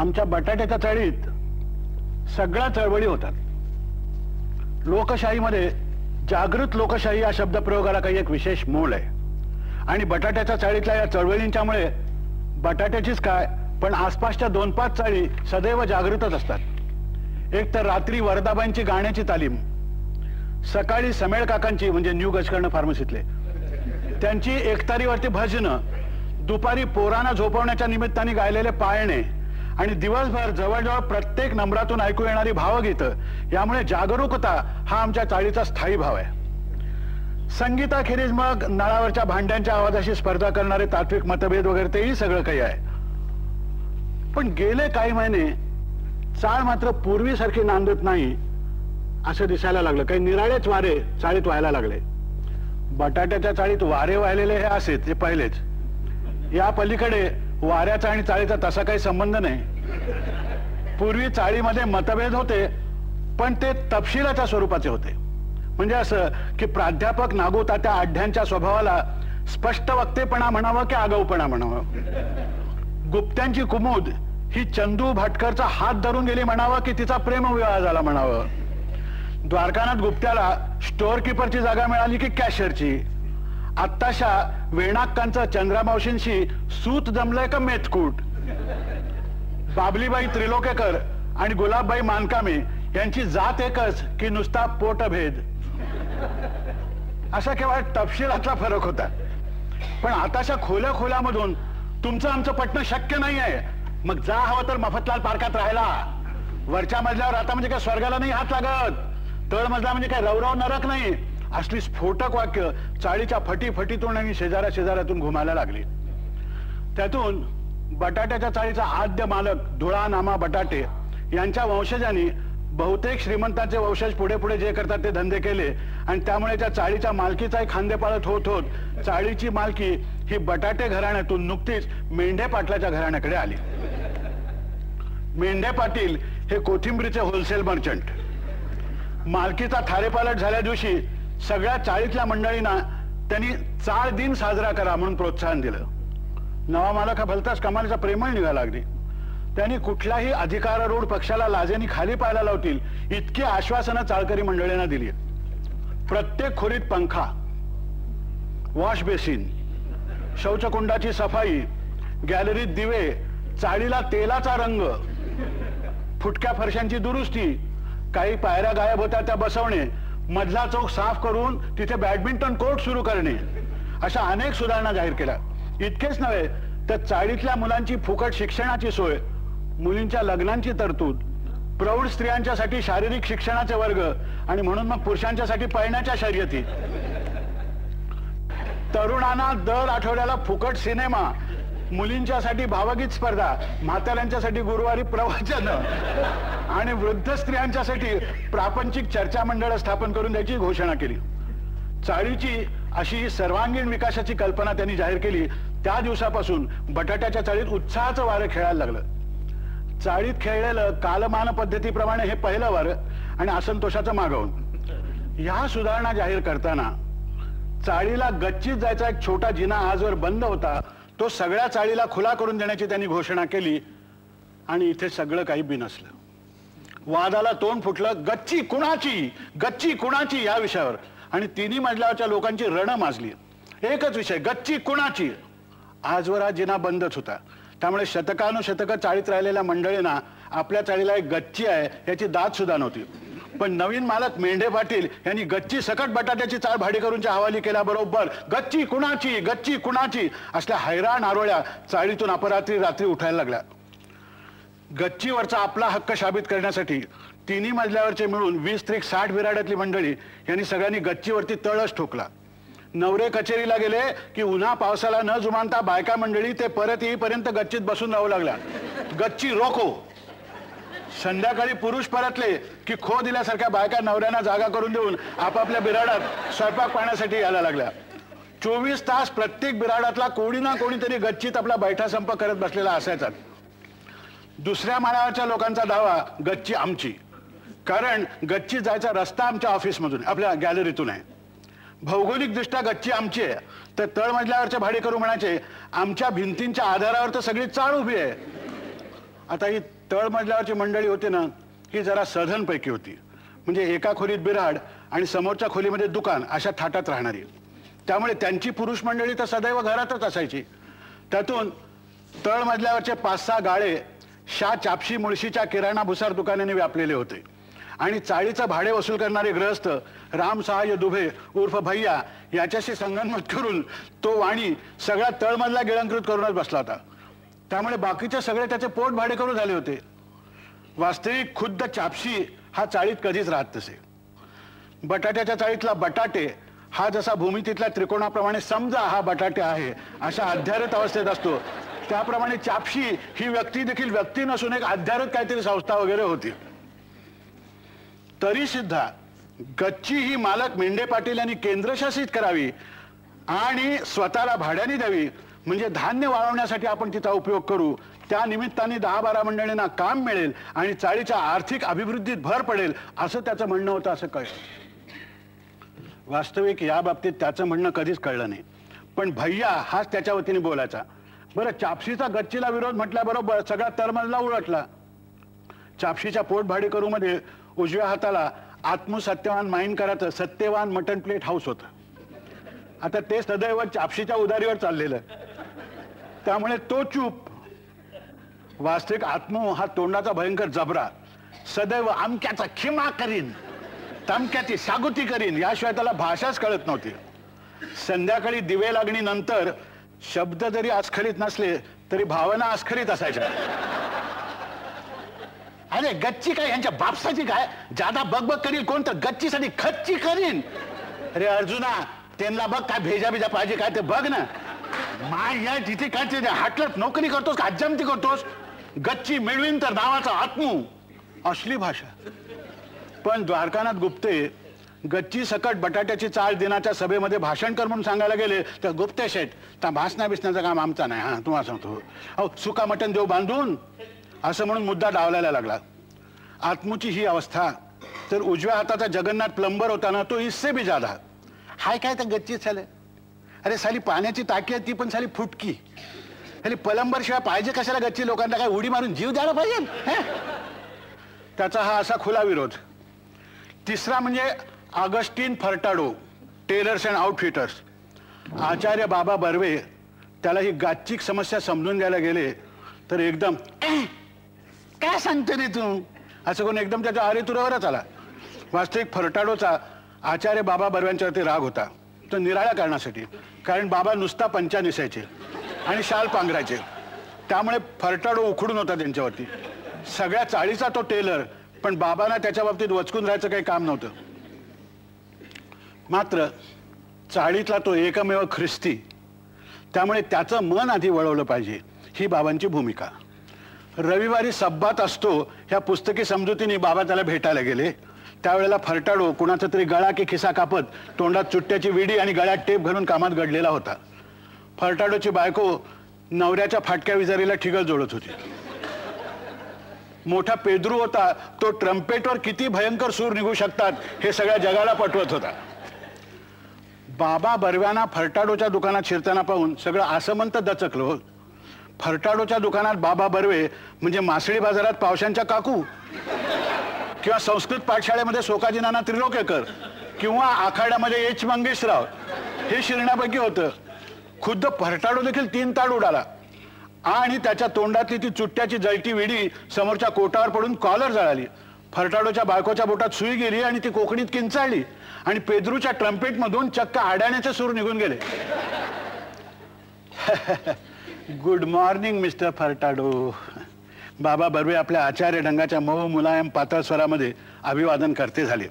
आमच्या बटाट्याच्या चाळीत सगळ्या चळवळी होतात. लोकशाहीमध्ये जागृत लोकशाही या शब्दप्रयोगाला काही एक विशेष मोल आहे. आणि बटाट्याच्या चाळीतल्या या चळवळींच्यामुळे बटाट्याचीच काय पण आसपासच्या दोन पाच चाळी सदैव जागृतच असतात. एक तर रात्री वरदाबाईंची गाण्याची तालीम सकाळी समेळ काकांची म्हणजे न्यू गजकर्ण फार्मसीतले. त्यांची एकतारीवरती भजनं दुपारी पोरांना झोपवण्याच्या निमित्ताने गायलेले पाळणे आणि दिवसभर जवळजवळ प्रत्येक नंबरातून ऐकू येणारी भावगीतं. यामुळे जागरूकता हा आमच्या चाळीचा स्थायी भाव आहे. संगीताखेरीज मग नळावरच्या भांड्यांच्या आवाजाशी स्पर्धा करणारे तात्विक मतभेद वगैरे तेही सगळं काही आहे. पण गेले काही महिने चाळ मात्र पूर्वीसारखी नांदत नाही असं दिसायला लागलं. काही निराळेच वारे चाळीत व्हायला लागले. बटाट्याच्या चाळीत वारे वाहिलेले हे असेच हे पहिलेच. या पलीकडे वाऱ्याचा आणि चाळीचा तसा काही संबंध नाही. पूर्वी चाळीमध्ये मतभेद होते पण ते तपशिलाच्या स्वरूपाचे होते. म्हणजे असं की प्राध्यापक नागू तात्या आढ्यांच्या स्वभावाला स्पष्ट वक्तेपणा म्हणावं की आगाऊपणा म्हणावं? गुप्त्यांची कुमुद ही चंदू भाटकरचा हात धरून गेली म्हणावं की तिचा प्रेम विवाह झाला म्हणावं? द्वारकानाथ गुप्त्याला स्टोअर किपरची जागा मिळाली की कॅशरची आत्ताशा वेणाक्कांचा चंद्रामावशींशी सूत जमलंय का मेथकूट? बाबलीबाई त्रिलोकेकर आणि गुलाबबाई मानकामे यांची जात एकच की नुसता पोटभेद. असा केवळ तपशिलातला फरक होता. पण आताशा खोल्या खोल्यामधून तुमचं आमचं पटणं शक्य नाही आहे मग जा हवं तर मफतलाल पार्कात राहायला. वरच्या मजल्यावर आता म्हणजे काय स्वर्गाला नाही हात लागत. तळ मजला म्हणजे काय रवराव नरक नाही. असली स्फोटक वाक्य चाळीच्या फटी फटीतून आणि शेजाऱ्या शेजाऱ्यातून घुमायला लागली. त्यातून बटाट्याच्या चाळीचा आद्य मालक धुळा नामा बटाटे यांच्या वंशजांनी बहुतेक श्रीमंतांचे वंशज पुढे पुढे जे करतात ते धंदे केले आणि त्यामुळे त्या चाळीच्या मालकीचाही खांदे पाळत होत होत चाळीची मालकी ही बटाटे घराण्यातून नुकतीच मेंढे पाटलाच्या घराण्याकडे आली. मेंढे पाटील हे कोथिंबीरीचे होलसेल मर्चंट. मालकीचा थारेपालट झाल्या दिवशी सगळ्या चाळीतल्या मंडळींना त्यांनी चाळ दिन साजरा करा म्हणून प्रोत्साहन दिलं. नवा मालक हा भलताच कमालीचा प्रेमळ निघाला अगदी त्यांनी कुठलाही अधिकारारूढ पक्षाला लाजेनी खाली पाहायला लावतील इतकी आश्वासनं चाळकरी मंडळींना दिली प्रत्येक खोलीत पंखा वॉश बेसिन शौचकुंडाची सफाई गॅलरीत दिवे चाळीला तेलाचा रंग फुटक्या फरशांची दुरुस्ती काही पायऱ्या गायब होत्या त्या बसवणे मधला चौक साफ करून तिथे बॅडमिंटन कोर्ट सुरू करणे. अशा अनेक सुधारणा जाहीर केल्या. इतकेच नव्हे तर चाळीतल्या मुलांची फुकट शिक्षणाची सोय मुलींच्या लग्नांची तरतूद प्रौढ स्त्रियांच्यासाठी शारीरिक शिक्षणाचे वर्ग आणि म्हणून मग पुरुषांच्यासाठी पळण्याच्या शर्यती. तरुणांना दर आठवड्याला फुकट सिनेमा मुलींच्यासाठी भावगीत स्पर्धा म्हाताऱ्यांच्यासाठी गुरुवारी प्रवचन आणि वृद्ध स्त्रियांच्यासाठी प्रापंचिक चर्चा मंडळ स्थापन करून द्यायची घोषणा केली. चाळीची अशी सर्वांगीण विकासाची कल्पना त्यांनी जाहीर केली. त्या दिवसापासून बटाट्याच्या चाळीत उत्साहाचं वारं खेळायला लागलं. चाळीत खेळलेलं कालमान पद्धतीप्रमाणे हे पहिलं वार आणि असंतोषाचं मागवून. ह्या सुधारणा जाहीर करताना चाळीला गच्चीत जायचा एक छोटा जिना आजवर बंद होता. तो सगळ्या चाळीला खुला करून देण्याची त्यांनी घोषणा केली आणि इथे सगळं काही बिनसलं. वादाला तोंड फुटलं गच्ची कुणाची गच्ची कुणाची या विषयावर. आणि तिन्ही मजल्यावरच्या लोकांची रण माजली. एकच विषय गच्ची कुणाची? आजवर हा जिना बंदच होता. त्यामुळे शतकानुशतकं चाळीत राहिलेल्या मंडळींना आपल्या चाळीला एक गच्ची आहे याची दाद सुद्धा नव्हती. पण नवीन मालक मेंढे पाटील यांनी गच्ची सकट बटाट्याची चाळ भाडी करूनच्या हवाली केल्याबरोबर गच्ची कुणाची? गच्ची कुणाची? असल्या हैराण आरोळ्या चाळीतून अपरात्री रात्री उठायला लागल्या. गच्चीवरचा आपला हक्क साबित करण्यासाठी तिन्ही मजल्यावरचे मिळून वीस त्रिक साठ विराड्यातली मंडळी यांनी सगळ्यांनी गच्चीवरती तळच ठोकला. नवरे कचेरीला गेले की उन्हा पावसाला न जुमानता बायका मंडळी ते परत येईपर्यंत गच्चीत बसून राहू लागल्या. गच्ची रोको. संध्याकाळी पुरुष परतले की खो दिल्यासारख्या बायका नवऱ्यांना जागा करून देऊन आपापल्या बिराडात स्वयंपाक पाहण्यासाठी यायला लागल्या. चोवीस तास प्रत्येक बिराडातला कोणी ना कोणीतरी गच्चीत आपला बैठा संप करत बसलेला असायचा. दुसऱ्या माळावरच्या लोकांचा दावा गच्ची आमची. कारण गच्ची जायचा रस्ता आमच्या ऑफिसमधून आपल्या गॅलरीतून आहे. भौगोलिकदृष्ट्या गच्ची आमची आहे. तर तळमजल्यावरचे भाडेकरू म्हणायचे आमच्या भिंतींच्या आधारावर तर सगळी चाळ उभी आहे. आता ही तळमजल्यावरची मंडळी होती ना ही जरा सधनपैकी होती. म्हणजे एका खोलीत बिराड आणि समोरच्या खोलीमध्ये दुकान अशा थाटात राहणारी. त्यामुळे त्यांची पुरुष मंडळी तर सदैव घरातच असायची. त्यातून तळमजल्यावरचे पाच सहा गाळे शा चापशी मुळशीच्या किराणा भुसार दुकानाने व्यापलेले होते. आणि चाळीचं भाडे वसूल करणारे ग्रहस्थ राम सहाय्य दुभे उर्फ भैया याच्याशी संगनमत करून तो वाणी सगळा तळमधला गिळंकृत करूनच बसला होता. त्यामुळे बाकीचे सगळे त्याचे पोट भाडेकरू झाले होते. वास्तविक खुद्द चापशी हा चाळीत कधीच राहत तसे बटाट्याच्या चाळीतला बटाटे हा जसा भूमितीतल्या त्रिकोणाप्रमाणे समजा हा बटाटे आहे अशा अध्यारत अवस्थेत असतो. त्याप्रमाणे चापशी ही व्यक्ती देखील व्यक्ती नसून एक अध्यारत काहीतरी संस्था वगैरे होती. तरी सुद्धा गच्ची ही मालक मेंढे पाटील यांनी केंद्रशासित करावी आणि स्वतःला भाड्याने द्यावी म्हणजे धान्य वाळवण्यासाठी आपण तिचा उपयोग करू. त्या निमित्ताने दहा बारा मंडळींना काम मिळेल आणि चाळीच्या आर्थिक अभिवृद्धीत भर पडेल असं त्याचं म्हणणं होतं असं कळलं. वास्तविक या बाबतीत त्याचं म्हणणं कधीच कळलं नाही. पण भैया हाच त्याच्या वतीने बोलायचा. बरं चापशीचा गच्चीला विरोध म्हटल्याबरोबर सगळा तरमजला उलटला. चापशीच्या पोटभाडेकरूमध्ये उजव्या हाताला आत्मसत्यवान माईन करायचं सत्यवान मटन प्लेट हाऊस होतं. आता ते सदैव चापशीच्या उदारीवर चाललेलं. त्यामुळे तो चूप. वास्तविक आत्मो हा तोंडाचा भयंकर जबरा. सदैव आमक्याचा खिमा करीन. तमक्याची सागुती करीन. याशिवाय त्याला भाषाच कळत नव्हती. संध्याकाळी दिवे लागणीनंतर शब्द जरी अस्खलित नसले तरी भावना अस्खलित असायच्या. अरे गच्ची काय? यांच्या बापसाची काय? जादा बग करील कोण तर गच्चीसाठी खच्ची करीन. अरे अर्जुना त्यांना बघ काय भेजा भेजा पाहिजे काय ते बघ ना. माय या जिथे काय ते हाटलत नोकरी करतोस का अज्जमती करतोस गच्ची मिळवीन तर नावाचा आत्मू. असली भाषा. पण द्वारकानाथ गुप्ते गच्ची सकट बटाट्याची चाळ दिनाच्या सभेमध्ये भाषण कर म्हणून सांगायला गेले तर गुप्ते शेठ त्या भासण्या बिसण्याचं काम आमचा नाही. हा तुम्हाला सांगतो. अहो सुका मटण देऊ बांधून असं म्हणून मुद्दा डावलायला लागला. आत्मूची ही अवस्था तर उजव्या हाताचा जगन्नाथ प्लंबर होता ना तो इससे बी जादा हाय काय त्या गच्चीत झालं अरे साली पाण्याची टाकी आहे ती पण साली फुटकी. अरे पलंबरशिवाय पाहिजे कशाला गच्ची लोकांना? काय उडी मारून जीव द्यायला पाहिजे? त्याचा हा असा खुला विरोध. तिसरा म्हणजे Augustine Furtado tailors and outfitters. Acharya Baba Barve त्याला ही गाच्चिक समस्या समजून द्यायला गेले तर एकदम काय सांगते रे तू? असं कोण एकदम त्याच्या आरेतुरावरच आला. वास्तविक फरटाडोचा आचार्य बाबा बर्व्यांच्यावरती राग होता. तो निराळ्या कारणासाठी. कारण बाबा नुसता पंचा निसायचे. आणि शाल पांघरायचे. त्यामुळे फरटाडो उखडून होता त्यांच्यावरती. सगळ्या चाळीचा तो टेलर पण बाबांना त्याच्या बाबतीत वचकून राहायचं काही काम नव्हतं. मात्र चाळीतला तो एकमेव ख्रिस्ती. त्यामुळे त्याचं मन आधी वळवलं पाहिजे. ही बाबांची भूमिका. रविवारी सब्बात असतो ह्या पुस्तकी समजुतीने बाबा त्याला भेटायला गेले. त्यावेळेला फरटाडो कुणाचा तरी गळा की खिसा कापत तोंडात चुट्ट्याची विडी आणि गळ्यात टेप घालून कामात घडलेला होता. फरटाडोची बायको नवऱ्याच्या फाटक्या विजारीला ठिगळ जोडत होती. मोठा पेद्रू होता तो ट्रम्पेटवर किती भयंकर सूर निघू शकतात हे सगळ्या जगाला पटवत होता. बाबा बर्व्यांना फरटाडोच्या दुकानात शिरताना पाहून सगळं आसमंत दचकलो हो. फरटाडोच्या दुकानात बाबा बर्वे म्हणजे मासळी बाजारात पावशांच्या काकू. किंवा संस्कृत पाठशाळेमध्ये सोकाजीनाना त्रिलोकेकर किंवा आखाड्यामध्ये एच मंगेशराव हे शिरण्यापैकी होतं. खुद्द फरटाडो देखील तीन ताड उडाला. आणि त्याच्या तोंडातली ती चुट्ट्याची जळती विडी समोरच्या कोटावर पडून कॉलर जळाली. फरटाडोच्या बायकोच्या बोटात सुई गेली आणि ती कोकणीत किंचाळली. आणि पेद्रूच्या ट्रम्पेटमधून चक्क आड्याण्याचे सूर निघून गेले. Good morning mister फरटाडो. बाबा बर्वे आपल्या आचार्य ढंगाच्या मऊ मुलायम पातळ स्वरामध्ये अभिवादन करते झाले.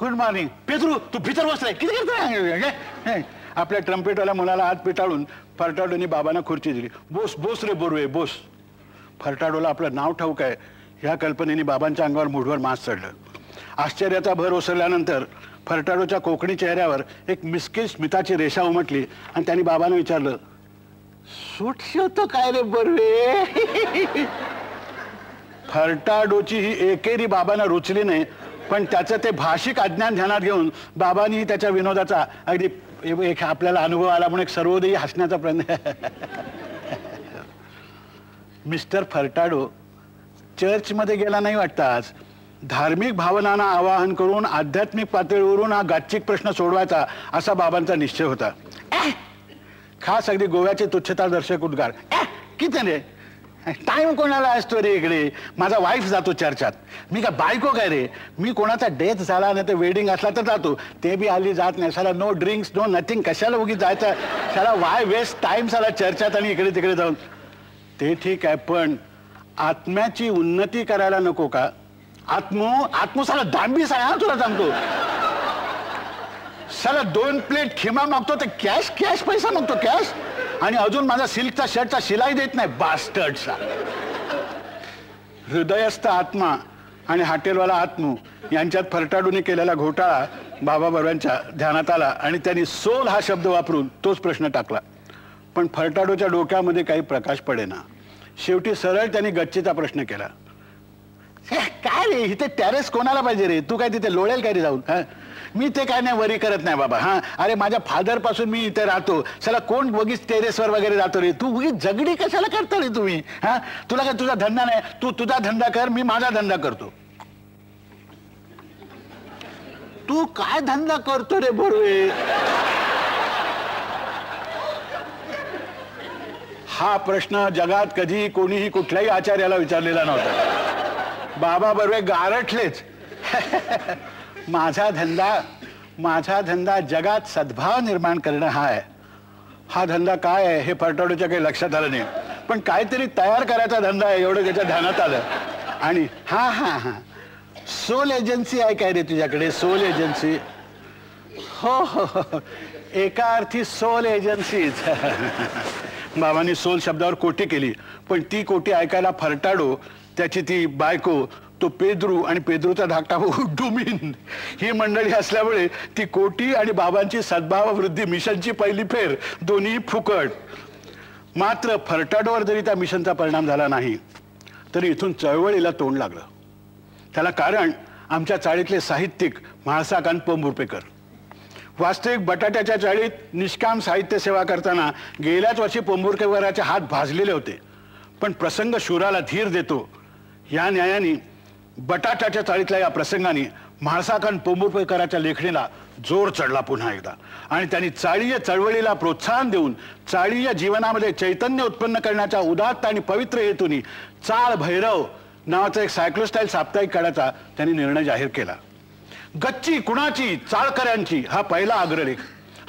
गुड मॉर्निंग पेत्रू तू भीतर बसलाय किती करतोय? आपल्या ट्रम्पेटवाल्या मुलाला हात पिटाळून फरटाडोनी बाबांना खुर्ची दिली. बोस बोस रे बोरवे बोस. फरटाडोला आपलं नाव ठाऊक आहे. ह्या कल्पनेने बाबांच्या अंगावर मुठभर मास चढलं. आश्चर्याचा भर ओसरल्यानंतर फरटाडोच्या कोकणी चेहऱ्यावर एक मिसकी स्मिताची रेषा उमटली आणि त्यांनी बाबांना विचारलं सूट शिवतो काय रे बर्वे? फरटाडोची ही एकेरी बाबांना रुचली नाही पण त्याचं ते भाषिक अज्ञान ध्यानात घेऊन बाबांनी त्याच्या विनोदाचा अगदी एक आपल्याला अनुभव आला म्हणून एक सर्वोदयी हसण्याचा प्रयत्न. मिस्टर फरटाडो चर्चमध्ये गेला नाही वाटतं आज. धार्मिक भावनांना आवाहन करून आध्यात्मिक पातळीवरून हा गाच्चिक प्रश्न सोडवायचा असा बाबांचा निश्चय होता! खास अगदी गोव्याचे तुच्छतादर्शक उद्गार. ऍ! किती रे? टाइम कोणाला असतो रे इकडे? माझा वाईफ जातो चर्चात. मी का बायको काय रे? मी कोणाचा डेथ झाला नाही तर वेडिंग असला तर जातो. ते बी हल्ली जात नाही. साला नो ड्रिंक्स नो नथिंग कशाला उगी जायचं? साला वाय वेस्ट टाइम साला चर्चात आणि इकडे तिकडे जाऊन? ते ठीक आहे पण आत्म्याची उन्नती करायला नको का? आत्मो आत्मो साला दांबीस आहे हा तुला सांगतो. साला दोन प्लेट खिमा मागतो तर कॅश कॅश पैसा मागतो कॅश आणि अजून माझा सिल्कचा शर्टचा शिलाई देत नाही बास्टर्डचा हृदयस्थ आत्मा आणि हॉटेलवाला आत्मू यांच्यात फरटाडूने केलेला घोटाळा बाबा बरोबरांच्या ध्यानात आला आणि त्यांनी सोल हा शब्द वापरून तोच प्रश्न टाकला. पण फरटाडूच्या डोक्यामध्ये काही प्रकाश पडेना. शेवटी सरळ त्यांनी गच्चीचा प्रश्न केला. हे, काय रे? इथे टॅरेस कोणाला पाहिजे रे? तू काय तिथे लोळेल काय रे जाऊन? हा? मी ते काय नाही वरी करत नाही बाबा हा. अरे माझ्या फादरपासून मी इथे राहतो. चला कोण बघीच टेरेसवर वगैरे जातो रे? तू उगीच झगडी कशाला करता रे तुम्ही हा? तुला काय तुझा धंदा नाही? तू तुझा धंदा कर मी माझा धंदा करतो. तू काय धंदा करतो रे बरोबर हा प्रश्न जगात कधी कोणीही कुठल्याही आचार्याला विचारलेला नव्हता. बाबा बर्वे गारठलेच. माझा धंदा माझा धंदा जगात सद्भाव निर्माण करणं हा आहे. हा धंदा काय आहे हे फरटाडूच्या काही लक्षात आलं नाही. पण काहीतरी तयार करायचा धंदा आहे एवढं त्याच्या ध्यानात आलं. आणि हा हा हा. सोल एजन्सी आहे काय रे तुझ्याकडे? Sole agency. हो हो हो. हो. एका अर्थी सोल एजन्सीच बाबांनी सोल शब्दावर कोटी केली. पण ती कोटी ऐकायला फरटाडो त्याची ती बायको तो पेद्रू आणि पेद्रूचा धाकटा भाऊ डुमिन. ही मंडळी असल्यामुळे ती कोटी आणि बाबांची सद्भाव वृद्धी मिशनची पहिली फेर. दोन्ही फुकट. मात्र फरटाडोवर जरी त्या मिशनचा परिणाम झाला नाही तरी इथून चळवळीला तोंड लागलं. त्याला कारण आमच्या चाळीतले साहित्यिक म्हाळसाकांत पोंबुर्पेकर. वास्तविक बटाट्याच्या चाळीत निष्काम साहित्य सेवा करताना गेल्याच वर्षी पोंबुरकेवराचे हात भाजलेले होते. पण प्रसंग शूराला धीर देतो. या न्यायाने बटाट्याच्या चाळीतल्या या प्रसंगाने म्हाळसाकांत पोंबुरपेकराच्या लेखणीला जोर चढला पुन्हा एकदा. आणि त्यांनी चाळीय चळवळीला प्रोत्साहन देऊन चाळीय जीवनामध्ये चैतन्य उत्पन्न करण्याच्या उदात्त आणि पवित्र हेतूनी चाळ भैरव नावाचा एक सायक्लोस्टाईल साप्ताहिक काढायचा त्यांनी निर्णय जाहीर केला. गच्ची कुणाची चाळकऱ्यांची हा पहिला अग्रलेख.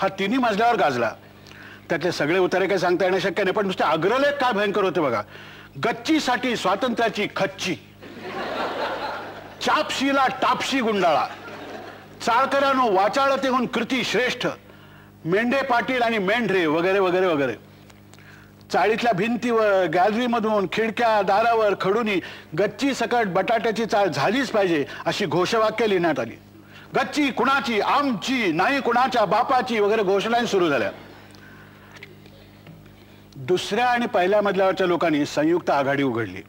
हा तिन्ही मजल्यावर गाजला. त्यातले सगळे उतारे काही सांगता येणं शक्य नाही पण नुसते अग्रलेख काय भयंकर होते बघा. गच्चीसाठी स्वातंत्र्याची खच्ची. चापशीला टापशी गुंडाळा. चाळकरानो वाचाळ तेहून कृती श्रेष्ठ. मेंढे पाटील आणि मेंढरे वगैरे वगैरे वगैरे. चाळीतल्या भिंतीवर गॅलरीमधून खिडक्या दारावर खडूनी गच्ची सकट बटाट्याची चाळ झालीच पाहिजे अशी घोषवाक्य लिहिण्यात आली. गच्ची कुणाची आमची नाही कुणाच्या बापाची वगैरे घोषणा सुरू झाल्या. दुसऱ्या आणि पहिल्या मजल्यावरच्या लोकांनी संयुक्त आघाडी उघडली.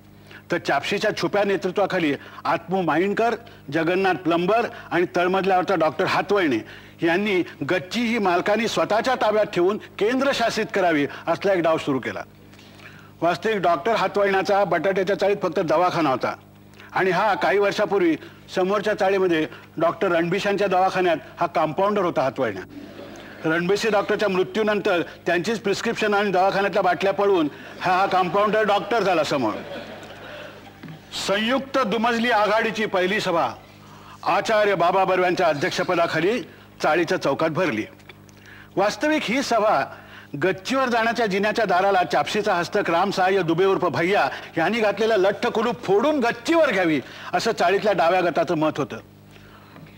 तर चापशीच्या छुप्या नेतृत्वाखाली आत्मू माईंडकर जगन्नाथ प्लंबर आणि तळमजल्यावरचा डॉक्टर हातवळणे यांनी गच्ची ही मालकांनी स्वतःच्या ताब्यात ठेवून केंद्रशासित करावी असला एक डाव सुरू केला. वास्तविक डॉक्टर हातवळण्याचा बटाट्याच्या चाळीत फक्त दवाखाना होता. आणि हा काही वर्षापूर्वी समोरच्या चाळीमध्ये डॉक्टर रणबिशांच्या दवाखान्यात हा कंपाऊंडर होता हातवळण्या. रणबेसी डॉक्टरच्या मृत्यूनंतर त्यांचीच प्रिस्क्रिप्शन आणि दवाखान्यातल्या बाटल्या पळवून हा हा कंपाऊंडर डॉक्टर झाला समोर. संयुक्त दुमजली आघाडीची पहिली सभा. आचार्य बाबा बर्व्यांच्या अध्यक्षपदाखाली चाळीच्या चौकात भरली. वास्तविक ही सभा गच्चीवर जाण्याच्या जिन्याच्या दाराला चापशीचा हस्तक राम सहाय्य दुबे उर्फ भैया यांनी घातलेलं लठ्ठ कुलूप फोडून गच्चीवर घ्यावी असं चाळीतल्या डाव्या गटाचं मत होतं.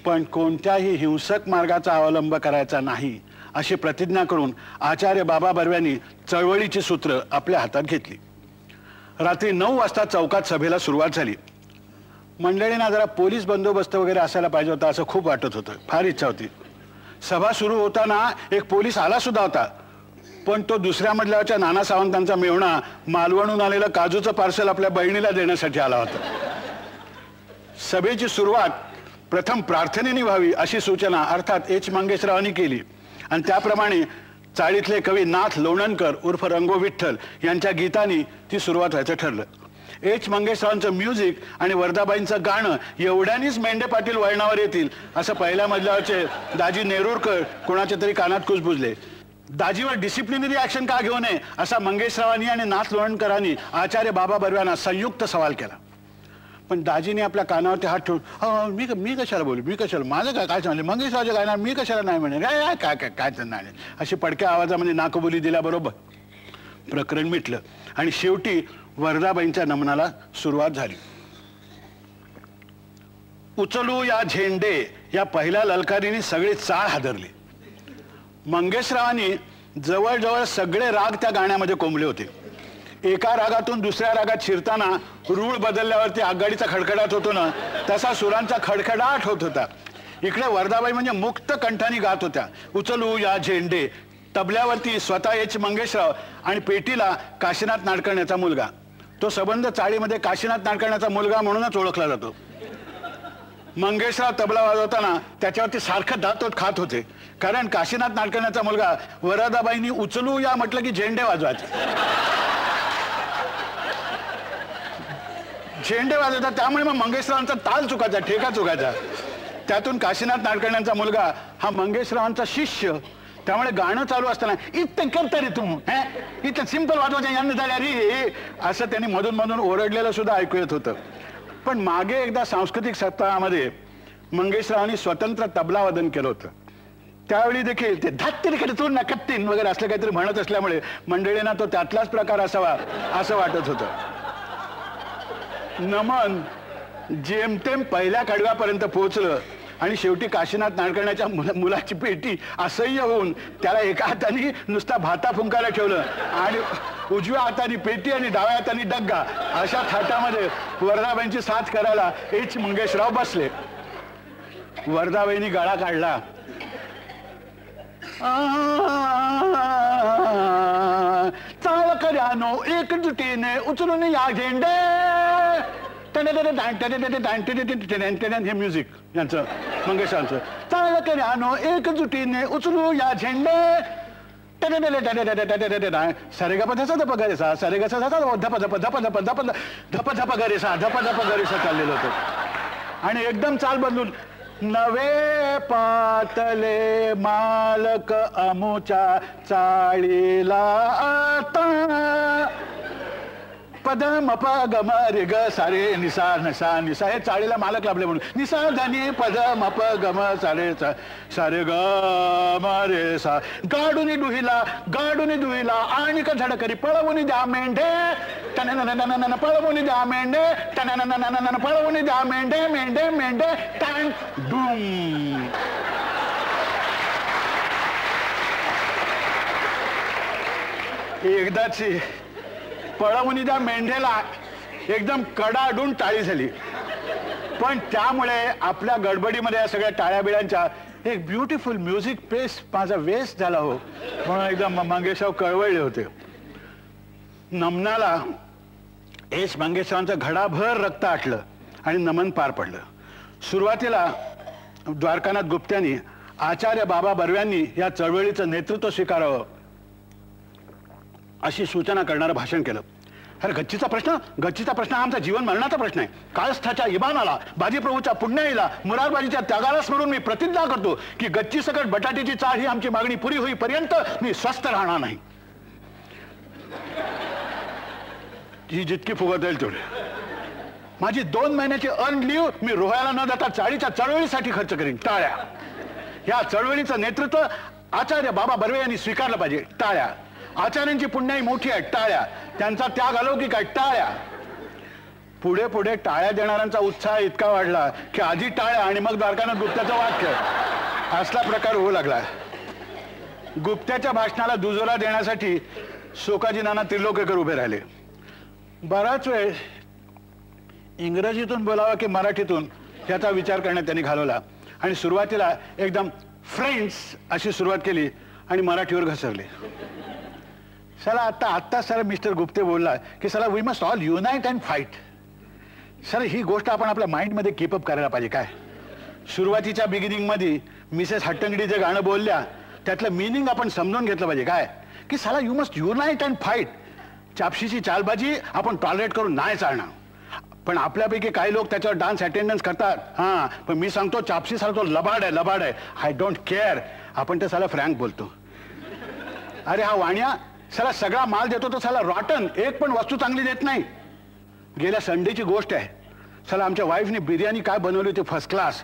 पण कोणत्याही हिंसक मार्गाचा अवलंब करायचा नाही अशी प्रतिज्ञा करून आचार्य बाबा बर्व्यांनी चळवळीची सूत्र आपल्या हातात घेतली. रात्री नऊ वाजता चौकात सभेला सुरुवात झाली. मंडळींना जरा पोलीस बंदोबस्त वगैरे असायला पाहिजे होता असं खूप वाटत होतं. फार इच्छा होती. सभा सुरू होताना एक पोलीस आला सुद्धा होता. पण तो दुसऱ्या मजल्यावरच्या नाना सावंतांचा मेवणा मालवणून आलेलं काजूचं पार्सल आपल्या बहिणीला देण्यासाठी आला होता. सभेची सुरुवात प्रथम प्रार्थनेने व्हावी अशी सूचना अर्थात एच मंगेशरावांनी केली. आणि त्याप्रमाणे चाळीतले कवी नाथ लोणणकर उर्फ रंगो विठ्ठल यांच्या गीतानी ती सुरुवात व्हायचं ठरलं. एच मंगेशरावांचं म्युझिक आणि वर्धाबाईंचं गाणं एवढ्यानीच मेंढे पाटील वळणावर येतील असं पहिल्या मजल्यावरचे दाजी नेरूरकर कोणाच्या तरी कानात कुजबुजले. दाजीवर डिसिप्लिनरी ऍक्शन का घेऊ नये असा मंगेशरावांनी आणि नाथ लोणणकरांनी आचार्य बाबा बर्व्यांना संयुक्त सवाल केला. पण दाजीने आपल्या कानावरती हात ठेवून मी मी कशाला बोलू? मी कशाला? माझं काय काय सांगले मंगेशरावच्या गायना मी कशाला नाही म्हणे काय काय काय काय तर नाही अशी पडक्या आवाजामध्ये नाकबोली दिल्याबरोबर प्रकरण मिटलं आणि शेवटी वरदाबाईंच्या नमनाला सुरुवात झाली. उचलू या झेंडे. या पहिल्या ललकारीने सगळी चाळ हादरली. मंगेशरावांनी जवळजवळ सगळे राग त्या गाण्यामध्ये कोंबले होते. एका रागातून दुसऱ्या रागात शिरताना रूळ बदलल्यावरती आगगाडीचा खडखडाट होतो ना तसा सुरांचा खडखडाट होत होता. इकडे वर्धाबाई म्हणजे मुक्त कंठाने गात होत्या. उचलू या झेंडे. तबल्यावरती स्वतः एच. मंगेशराव आणि पेटीला काशीनाथ नाडकर्ण्याचा मुलगा. तो संबंध चाळीमध्ये काशीनाथ नाडकर्ण्याचा मुलगा म्हणूनच ओळखला जातो. मंगेशराव तबला वाजवताना त्याच्यावरती सारखं दातोट खात होते. कारण काशीनाथ नाडकर्ण्याचा मुलगा वरदाबाईंनी उचलू या म्हटलं की झेंडे वाजवायचे. झेंडे वाजवतात त्यामुळे मग मंगेशरावांचा ताल चुकायचा ठेका चुकायचा. त्यातून काशीनाथ नाडकर्ण्यांचा मुलगा हा मंगेशरावांचा शिष्य. त्यामुळे गाणं चालू असताना इतकं करता रे तू हे? सिंपल वाजवायचं यांना झाल्या रे. असं त्यांनी मधून मधून ओरडलेलं सुद्धा ऐकू येत होतं. पण मागे एकदा सांस्कृतिक सप्ताहामध्ये मंगेशरावांनी स्वतंत्र तबला वादन केलं होतं. त्यावेळी देखील ते धात्तीकडे तू नकत्तीन वगैरे असलं काहीतरी म्हणत असल्यामुळे मंडळींना तो त्यातलाच प्रकार असावा असं वाटत होतं. नमन जेमतेम पहिल्या कडव्यापर्यंत पोहोचलं आणि शेवटी काशीनाथ नाडकर्ण्याच्या मुला- मुलाची पेटी असह्य होऊन त्याला एका हाताने नुसता भाता फुंकायला ठेवलं आणि उजव्या हाताने पेटी आणि डाव्या हाताने डग्गा अशा थाटामध्ये वर्धाबाईंची साथ करायला एच मंगेशराव बसले. वर्धाबाईंनी गळा काढला. चाळ एक एकजुटीने उचलून या झेंडे. हे म्युझिक यांचं मंगेशांचं चाळ एक एकजुटीने उचलू या झेंडे सरे धसा धप गरेसा सा गसा धसा धप धप धप धप धप धप धप गरेसा धप धप गरेसा चाललेलं होतं आणि एकदम चाल बदलून नवे पातले मालक अमुच्या चाळीला आता. पद मप गम रे ग सारे निसा नसा निसा हे चाळीला मालक लाभले म्हणून. निसा धनी पद मप गम सारे सारे ग म रे सा. गाडूनी डुहिला गाडूनी दुहिला आणि का झडकरी पळवून द्या मेंढे. टन पळवून द्या मेंढे. टन पळवून द्या मेंढे मेंढे मेंढे. टँग डूम. एकदाची पळवून त्या मेंढेला एकदम कडाडून टाळी झाली. पण त्यामुळे आपल्या गडबडीमध्ये या सगळ्या टाळ्या बिळ्यांच्या एक ब्युटिफुल म्युझिक पेस माझा वेस्ट झाला हो म्हणून एकदम मंगेशराव कळवळले होते. नमनाला एस मंगेशरावांचं घडाभर रक्त आटलं आणि नमन पार पडलं. सुरुवातीला द्वारकानाथ गुप्त्यांनी आचार्य बाबा बर्व्यांनी या चळवळीचं नेतृत्व स्वीकारावं अशी सूचना करणारं भाषण केलं. अरे गच्चीचा प्रश्न? गच्चीचा प्रश्न हा आमचा जीवन मरणाचा प्रश्न आहे. काळस्थाच्या इबानाला बाजीप्रभूच्या पुण्याईला मुरारबाजीच्या त्यागाला स्मरून मी प्रतिज्ञा करतो की गच्ची सकट बटाट्याची चाळ ही आमची मागणी पुरी होईपर्यंत मी स्वस्थ राहणार नाही. ही जितकी फुगत येईल तेवढी. माझी दोन महिन्याची अर्न लिव्ह मी रोहायला न जाता चाळीच्या चळवळीसाठी खर्च करीन. टाळ्या. या चळवळीचं नेतृत्व आचार्य बाबा बर्वे यांनी स्वीकारलं पाहिजे. टाळ्या. आचार्यांची पुण्याई मोठी आहे टाळ्या. त्यांचा त्याग आलो की काय टाळ्या. पुढे पुढे टाळ्या देणाऱ्यांचा उत्साह इतका वाढला की आधी टाळ्या आणि मग द्वारकानाथ गुप्त्याचं वाक्य. असला प्रकार होऊ लागला. गुप्त्याच्या भाषणाला दुजोरा देण्यासाठी सोकाजी नाना त्रिलोकेकर उभे राहिले. बराच वेळ इंग्रजीतून बोलावा की मराठीतून याचा विचार करण्यात त्यांनी घालवला. आणि सुरुवातीला एकदम फ्रेंड्स अशी सुरुवात केली आणि मराठीवर घसरली. सला आता आत्ता सर मिस्टर गुप्ते बोलला की सला we must all unite and fight sir ही गोष्ट आपण आपल्या माइंडमध्ये कीपअप करायला पाहिजे. काय? सुरुवातीच्या बिगिनिंगमध्ये मिसेस हट्टंगडी जे गाणं बोलल्या त्यातलं मिनिंग आपण समजून घेतलं पाहिजे. काय? की सला you must unite and fight चापशीची चालबाजी आपण टॉलरेट करून नाही चालणार. पण आपल्यापैकी काही लोक त्याच्यावर डान्स अटेंडन्स करतात. हां पण मी सांगतो चापशी साला तो लबाड आहे लबाड आहे. आय डोंट केअर आपण ते साला फ्रँक बोलतो. अरे हा वाण्या साला सगळा माल देतो तो साला रॉटन एक पण वस्तू चांगली देत नाही. गेल्या संडेची गोष्ट आहे. चला आमच्या वाईफने बिर्याणी काय बनवली होती फर्स्ट क्लास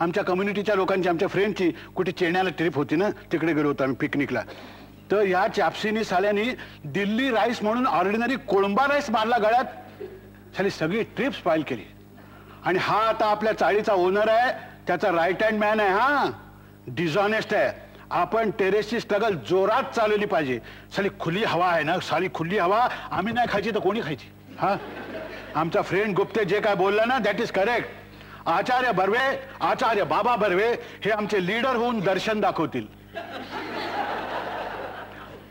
आमच्या कम्युनिटीच्या लोकांची आमच्या फ्रेंडची कुठे चेण्याला ट्रिप होती ना तिकडे गेलो होतो आम्ही पिकनिकला तर या चापसीनी साल्यानी दिल्ली राईस म्हणून ऑर्डिनरी कोळंबा राईस मारला गळ्यात. साली सगळी ट्रिप स्पाईल केली. आणि हा आता आपल्या चाळीचा ओनर आहे त्याचा राईट हँड मॅन आहे हा. डिझॉनेस्ट आहे. आपण टेरेसची स्ट्रगल जोरात चालवली पाहिजे. साली खुली हवा आहे ना साली खुली हवा आम्ही नाही खायची तर कोणी खायची? हा? आमचा फ्रेंड गुप्ते जे काय बोलला ना that is correct Acharya Barve Acharya Baba Barve हे आमचे लीडर होऊन दर्शन दाखवतील.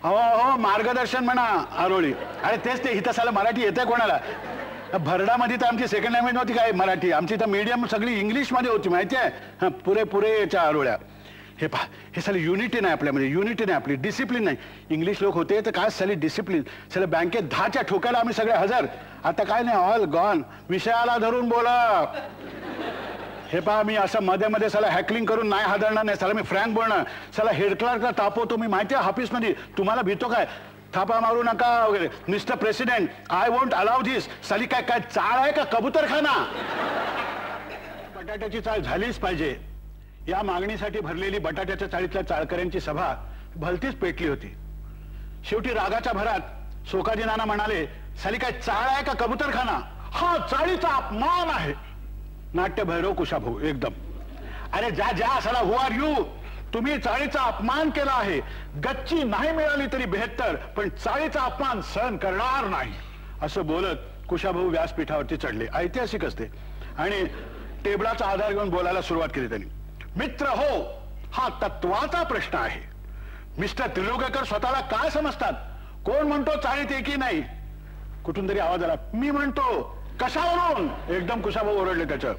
हो हो मार्गदर्शन म्हणा आरोळी. अरे तेच ते इथं साला मराठी येते कोणाला? भरडामध्ये तर आमची सेकंड लँग्वेज नव्हती काय मराठी? आमची तर मीडियम सगळी इंग्लिशमध्ये होती माहिती आहे पुरे पुरे याच्या आरोळ्या. हे पहा हे साली युनिटी नाही आपल्यामध्ये युनिटी नाही आपली डिसिप्लिन नाही. इंग्लिश लोक होते तर काय साली डिसिप्लिन साले बँकेत दहाच्या ठोक्याला आम्ही सगळे हजर. आता काय नाही ऑल गॉन विषयाला धरून बोला. हे पहा मी असं मध्ये मध्ये साला हॅकलिंग करून नाही हादरणार नाही. साला मी फ्रँक बोलणार. साला हेड क्लार्कला तापवतो. मी माहिती आहे ऑफिसमध्ये तुम्हाला भीतो काय? थापा मारू नका वगैरे. Mister president I won't allow this साली काय काय चाळ आहे का? कबूतरखाना? बटाट्याची चाळ झालीच पाहिजे. या मागणीसाठी भरलेली बटाट्याच्या चाळीतल्या चाळकऱ्यांची सभा भलतीच पेटली होती. शेवटी रागाच्या भरात सोकाजी नाना म्हणाले साली काय चाळ आहे का कबूतरखाना? हा चाळीचा अपमान आहे. नाट्य भैरव कुशाभाऊ एकदम. अरे जा जा साला हु आर यू तुम्ही चाळीचा अपमान केला आहे. गच्ची नाही मिळाली तरी बेहत्तर पण चाळीचा अपमान सहन करणार नाही. असं बोलत कुशाभाऊ व्यासपीठावरती चढले. ऐतिहासिक असते. आणि टेबलाचा आधार घेऊन बोलायला सुरुवात केली त्यांनी. मित्र हो हा तत्वाचा प्रश्न आहे. मिस्टर त्रिलोकेकर स्वतःला काय समजतात? कोण म्हणतो चाळीत एकी नाही? कुठून तरी आवाज आला मी म्हणतो कशावरून? एकदम कुशाभाऊ ओरडले त्याचं.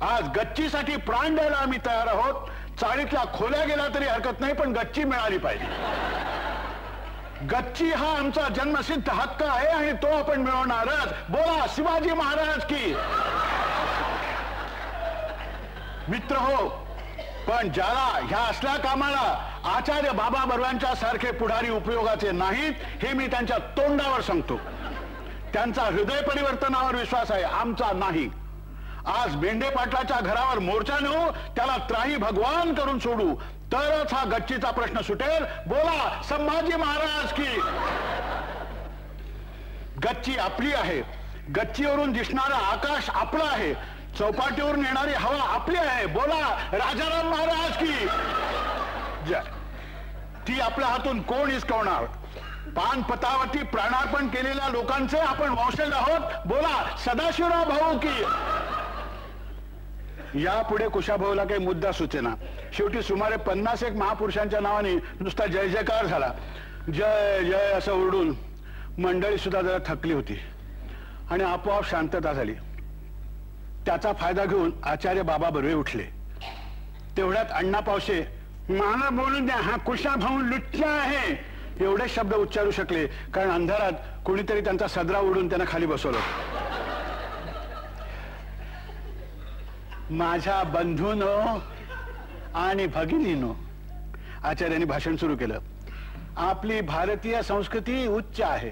आज गच्चीसाठी प्राण द्यायला आम्ही तयार आहोत. चाळीतला खोल्या गेला तरी हरकत नाही पण गच्ची मिळाली पाहिजे. गच्ची हा आमचा जन्मसिद्ध हक्क आहे आणि तो आपण मिळवणारच. बोला शिवाजी महाराज की. मित्र हो पण ज्याला ह्या असल्या कामाला आचार्य बाबा बर्व्यांच्या सारखे पुढारी उपयोगाचे नाहीत हे मी त्यांच्या तोंडावर सांगतो. त्यांचा हृदय परिवर्तनावर विश्वास आहे आमचा नाही. आज भेंडे पाटलाच्या घरावर मोर्चा नेऊ त्याला त्राही भगवान करून सोडू तरच हा गच्चीचा प्रश्न सुटेल. बोला संभाजी महाराज की. गच्ची आपली आहे. गच्चीवरून दिसणारं आकाश आपलं आहे. चौपाटीवरून येणारी हवा आपली आहे. बोला राजाराम महाराज की. जय. ती आपल्या हातून कोण हिसकवणार? पानपतावरती प्राणार्पण केलेल्या लोकांचे आपण वंशज आहोत. बोला सदाशिवराव भाऊ की. यापुढे कुशाभाऊला काही मुद्दा सूचना. शेवटी सुमारे पन्नास एक महापुरुषांच्या नावाने नुसता जय जयकार झाला. जय जय असं ओरडून मंडळी सुद्धा जरा थकली होती. आणि आपोआप शांतता झाली. त्याचा फायदा घेऊन आचार्य बाबा बर्वे उठले. तेवढ्यात अण्णा पावशे मला बोलून द्या हा कुशा भाऊ लुच्चा आहे. एवढे शब्द उच्चारू शकले कारण अंधारात कोणीतरी त्यांचा सदरा उडून त्यांना खाली बसवलं. माझ्या बंधूनो आणि भगिनीनो आचार्यांनी भाषण सुरू केलं आपली भारतीय संस्कृती उच्च आहे.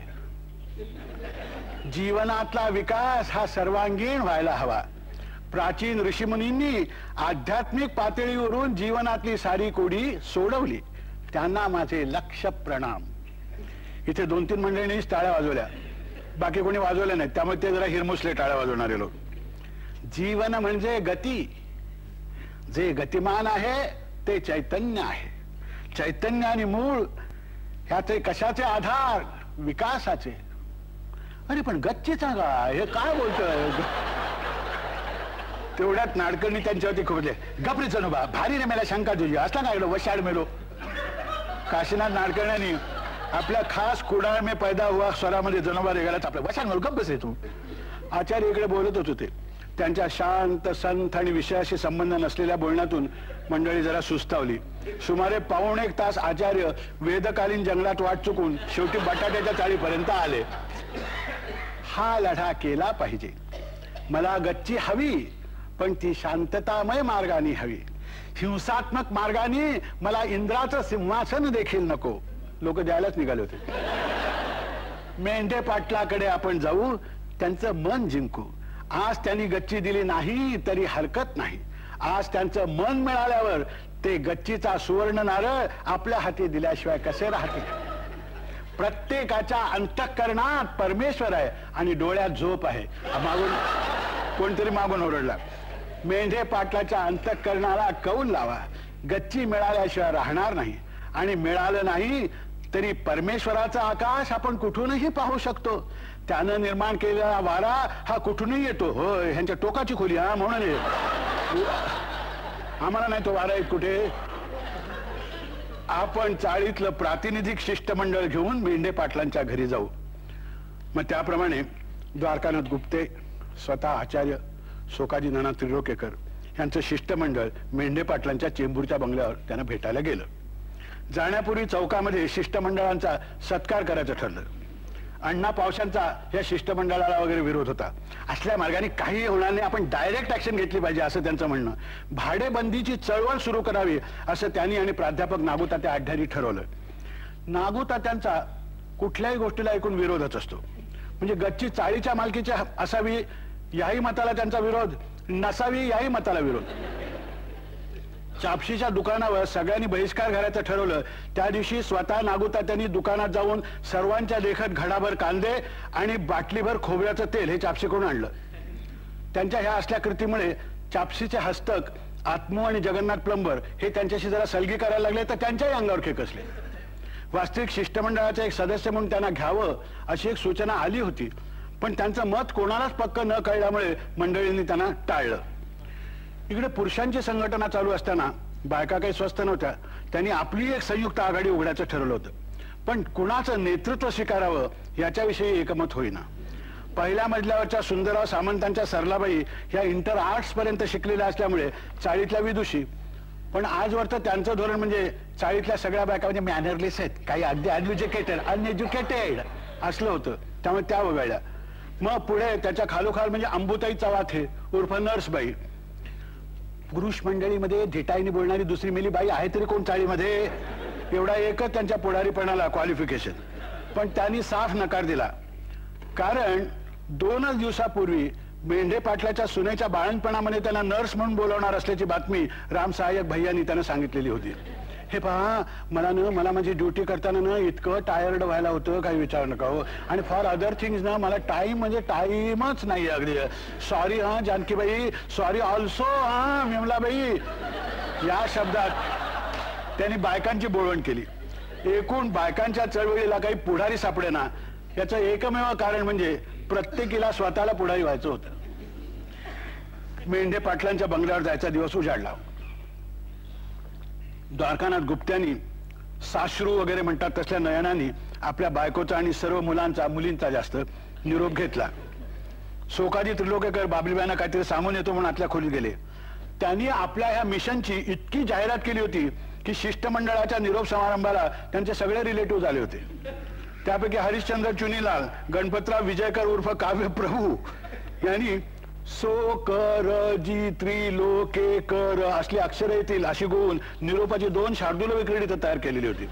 जीवनातला विकास हा सर्वांगीण व्हायला हवा. प्राचीन ऋषीमुनींनी आध्यात्मिक पातळीवरून जीवनातली सारी कोडी सोडवली. त्यांना माझे लक्ष प्रणाम. इथे दोन तीन मंडळींनीच टाळ्या वाजवल्या. बाकी कोणी वाजवल्या नाहीत. त्यामुळे ते जरा हिरमुसले टाळ्या वाजवणारे लोक. जीवन म्हणजे गती. जे गतिमान आहे ते चैतन्य आहे. चैतन्य आणि मूळ ह्याचे कशाचे आधार? विकासाचे. अरे पण गच्चीचा का हे काय बोलतोय? तेवढ्यात नाडकर्णी त्यांच्यावरती खुपले गपरी चनोबा भारी रे मेला शंका तुझी. असला काय वशाड मेलो. काशीनाथ नाडकर्ण्याने आपल्या खास कुडाळ मे पैदा हुआ स्वरामध्ये जनोबा रेगायला आपल्या वशाड मेलो. गप तू. आचार्य इकडे बोलतच होते त्यांच्या शांत संत आणि विषयाशी संबंध नसलेल्या बोलण्यातून मंडळी जरा सुस्तावली. सुमारे पाऊण एक तास आचार्य वेदकालीन जंगलात वाट चुकून शेवटी बटाट्याच्या चाळीपर्यंत आले. हा लढा केला पाहिजे. मला गच्ची हवी. पण ती शांततामय मार्गाने हवी. हिंसात्मक मार्गाने मला इंद्राचं सिंहासन देखील नको. लोक द्यायलाच निघाले होते. मेंढे पाटलाकडे आपण जाऊ त्यांचं मन जिंकू. आज त्यांनी गच्ची दिली नाही तरी हरकत नाही. आज त्यांचं मन मिळाल्यावर ते गच्चीचा सुवर्ण नारळ आपल्या हाती दिल्याशिवाय कसे राहतील? प्रत्येकाच्या अंतःकरणात परमेश्वर आहे आणि डोळ्यात झोप आहे. मागून कोणतरी मागून ओरडला. मेंढे पाटलाच्या अंतःकरणाला कौल लावा. गच्ची मिळाल्याशिवाय राहणार नाही. आणि मिळालं नाही तरी परमेश्वराचा आकाश आपण कुठूनही पाहू शकतो. त्यानं निर्माण केलेला वारा हा कुठूनही येतो. होय ह्यांच्या टोकाची खोली हा म्हणून आम्हाला नाही तो वारा येत कुठे? आपण चाळीतलं प्रातिनिधिक शिष्टमंडळ घेऊन मेंढे पाटलांच्या घरी जाऊ. मग त्याप्रमाणे द्वारकानाथ गुप्ते स्वतः आचार्य सोकाजी नाना त्रिरोकेकर यांचं शिष्टमंडळ मेंढे पाटलांच्या चेंबूरच्या बंगल्यावर त्यांना भेटायला गेलं. जाण्यापूर्वी चौकामध्ये शिष्टमंडळांचा सत्कार करायचं ठरलं. अण्णा पावशांचा या शिष्टमंडळाला वगैरे विरोध होता. असल्या मार्गाने काही होणार नाही आपण डायरेक्ट ऍक्शन घेतली पाहिजे असं त्यांचं म्हणणं. भाडेबंदीची चळवळ सुरू करावी असं त्यांनी आणि प्राध्यापक नागुतात्या आढ्यारी ठरवलं. नागुतात्यांचा कुठल्याही गोष्टीला ऐकून विरोधच असतो. म्हणजे गच्ची चाळीच्या मालकीची असावी याही मताला त्यांचा विरोध. नसावी याही मताला विरोध. चापशीच्या दुकानावर सगळ्यांनी बहिष्कार घालायचं ठरवलं. त्या दिवशी स्वतः नागुता त्यांनी दुकानात जाऊन सर्वांच्या देखत घडाभर कांदे आणि बाटलीभर खोबऱ्याचं तेल हे चापशीकडून आणलं. त्यांच्या ह्या असल्या कृतीमुळे चापशीचे हस्तक आत्मू आणि जगन्नाथ प्लंबर हे त्यांच्याशी जरा सलगी करायला लागले तर त्यांच्याही अंगावर खेकसले. वास्तविक शिष्टमंडळाचे एक सदस्य म्हणून त्यांना घ्यावं अशी एक सूचना आली होती. पण त्यांचं मत कोणालाच पक्क न कळल्यामुळे मंडळींनी त्यांना टाळलं. इकडे पुरुषांची संघटना चालू असताना बायका काही स्वस्त नव्हत्या. त्यांनी आपली एक संयुक्त आघाडी उघडायचं ठरवलं होतं. पण कुणाचं नेतृत्व स्वीकारावं याच्याविषयी एकमत होईना. पहिल्या मजल्यावरच्या सुंदरराव सामंतांच्या सरलाबाई ह्या इंटर आर्ट्स पर्यंत शिकलेल्या असल्यामुळे चाळीतल्या विदुषी. पण आजवर तर त्यांचं धोरण म्हणजे चाळीतल्या सगळ्या बायका म्हणजे मॅनरलेस आहेत. काही अगदी अनएज्युकेटेड अनएज्युकेटेड असलं होतं. त्यामुळे त्या वगळल्या. मग पुढे त्याच्या खालोखाल म्हणजे अंबुताई चवाथे उर्फ नर्सबाई. पुरुष मंडळीमध्ये धिटाईने बोलणारी दुसरी मिली बाई आहे तरी कोण चाळीमध्ये? एवढा एकच त्यांच्या पुढारीपणाला क्वालिफिकेशन पण त्यांनी साफ नकार दिला. कारण दोनच दिवसापूर्वी मेंढे पाटलाच्या सुनेच्या बाळणपणामध्ये त्यांना नर्स म्हणून बोलवणार असल्याची बातमी राम सहाय्यक भैयांनी त्यांना सांगितलेली होती. हे पहा मला ना मला माझी ड्युटी करताना ना इतकं टायर्ड व्हायला होतं काही विचार नका हो. आणि फॉर अदर थिंग्स ना मला टाइम म्हणजे टाइमच नाही अगदी. सॉरी हा जानकीबाई. सॉरी ऑल्सो हा विमलाबाई या शब्दात त्यांनी बायकांची बोलवण केली. एकूण बायकांच्या चळवळीला काही पुढारी सापडे ना याचं एकमेव कारण म्हणजे प्रत्येकीला स्वतःला पुढारी व्हायचं होतं. मेंढे पाटलांच्या बंगल्यावर जायचा दिवस उजाडला. द्वारकानाथ गुप्त्यांनी साश्रू वगैरे म्हणतात तसल्या नयनांनी आपल्या बायकोचा आणि सर्व मुलांचा मुलींचा जास्त निरोप घेतला. सोकाजी त्रिलोकेकर बाबलीबाईंना काहीतरी सांगून येतो म्हणून आतल्या खोलीत गेले. त्यांनी आपल्या ह्या मिशनची इतकी जाहिरात केली होती की शिष्टमंडळाच्या निरोप समारंभाला त्यांचे सगळे रिलेटिव्ह झाले होते. त्यापैकी हरिश्चंद्र चुनीलाल गणपतराव विजयकर उर्फ काव्य प्रभू यांनी सो कर जी त्रिलोके कर. असली अक्षर येतील अशी गोवून निरोपाची दोन शार्दूल विक्रेडी तयार केलेली होती.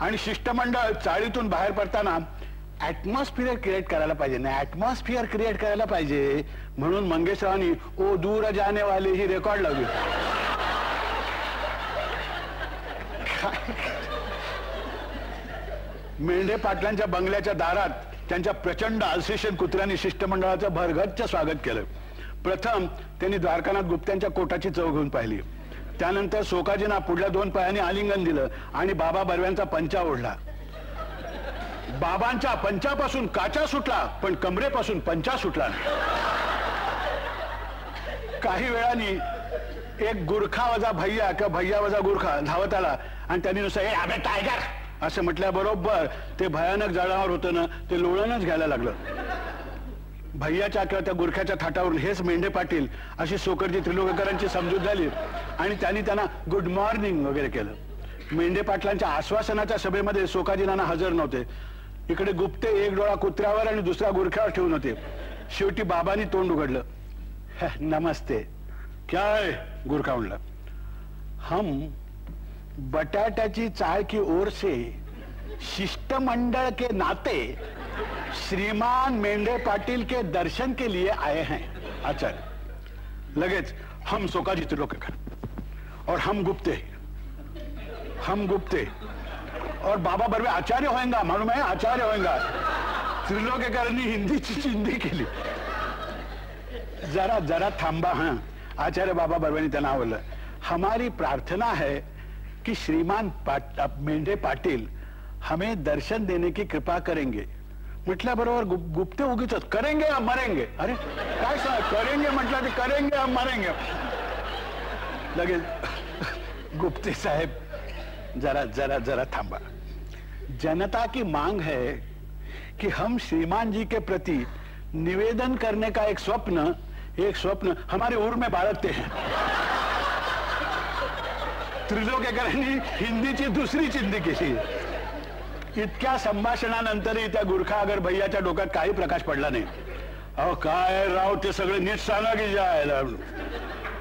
आणि शिष्टमंडळ चाळीतून बाहेर पडताना ऍटमॉस्फिअर क्रिएट करायला पाहिजे. ना ऍटमॉस्फिअर क्रिएट करायला पाहिजे. म्हणून मंगेशरावांनी ओ दूर जाने वाले ही रेकॉर्ड लावली. मेंढे पाटलांच्या बंगल्याच्या दारात त्यांच्या प्रचंड अल्सेशन कुत्र्यांनी शिष्टमंडळाचं भरगच्च स्वागत केलं. प्रथम त्यांनी द्वारकानाथ गुप्त्यांच्या कोटाची चव घेऊन पाहिली. त्यानंतर सोकाजींना पुढल्या दोन पायांनी आलिंगन दिलं आणि बाबा बर्व्यांचा पंचा ओढला. बाबांच्या पंचापासून काचा सुटला पण कमरेपासून पंचा सुटला काही वेळानी एक गुरखा वजा भैया किंवा भैया वजा गुरखा धावत आला आणि त्यांनी नुसतं हे अबे टायगर असं म्हटल्याबरोबर ते भयानक जळावर होतं ना ते लोळणच घ्यायला लागलं. भैयाच्या किंवा त्या गुरख्याच्या थाटावरून हेच मेंढे पाटील अशी सोकडची त्रिलोककरांची समजूत झाली आणि त्यांनी त्यांना गुड मॉर्निंग वगैरे केलं. मेंढे पाटलांच्या आश्वासनाच्या सभेमध्ये सोकाजी नाना हजर नव्हते. इकडे गुप्ते एक डोळा कुत्र्यावर आणि दुसरा गुरख्यावर ठेवून होते. शेवटी बाबांनी तोंड उघडलं. नमस्ते. क्या है? गुरखा म्हणलं. हम बटाट्याची चाळ की ओर से शिष्टमंडळ के नाते, श्रीमान मेंढे पाटिल के दर्शन के लिए आए हैं। आचार्य लगेच, हम सोकाजी त्रिलोकेकर और हम गुप्ते हम गुप्ते और बाबा बर्वे आचार्य होएँगा, मालूम है? आचार्य होएँगा। त्रिलोकेकरांनी हिंदीची चिंदी केली जरा जरा थांबा हाँ। आचार्य बाबा बर्वेनी त्यांना आवडलं हमारी प्रार्थना है कि श्रीमान मेंढे पाटील हमें दर्शन देने की कृपा करेंगे। म्हटल्याबरोबर गु, गुप्ते उगीच करेंगे हम मरेंगे? अरे काय करेंगे म्हटलं ते करेंगे हम मरेंगे? लगेच गुप्ते साहेब जरा जरा जरा थांबा. जनता की मांग है कि हम श्रीमान जी के प्रति निवेदन करने का एक स्वप्न एक स्वप्न हमारे उर में बाळगते हैं। त्रिलोकेकरांनी हिंदीची दुसरी चिंदी केली. इतक्या संभाषणानंतरही त्या गुरखा अगर भैयाच्या डोक्यात काही प्रकाश पडला नाही. अहो काय राव ते सगळे नीट सांगा की जायला.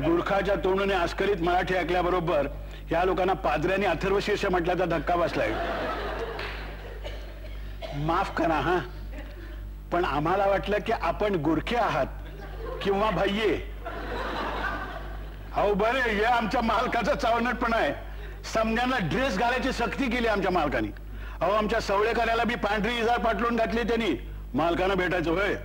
गुरखाच्या तोंडाने आस्करीत मराठी ऐकल्याबरोबर या लोकांना पादऱ्यांनी अथर्वशीर्ष म्हटल्याचा धक्का बसलाय. माफ करा हा. पण आम्हाला वाटलं की आपण गुरखे आहात किंवा भय्ये अहो बरे हे आमच्या मालकाचा चावनटपणा आहे. समजांना ड्रेस घालायची सक्ती केली आमच्या मालकाने. अहो आमच्या सवळेकऱ्याला बी पांढरी इजार पाठवून घातली त्यांनी. मालकानं भेटायचं होय?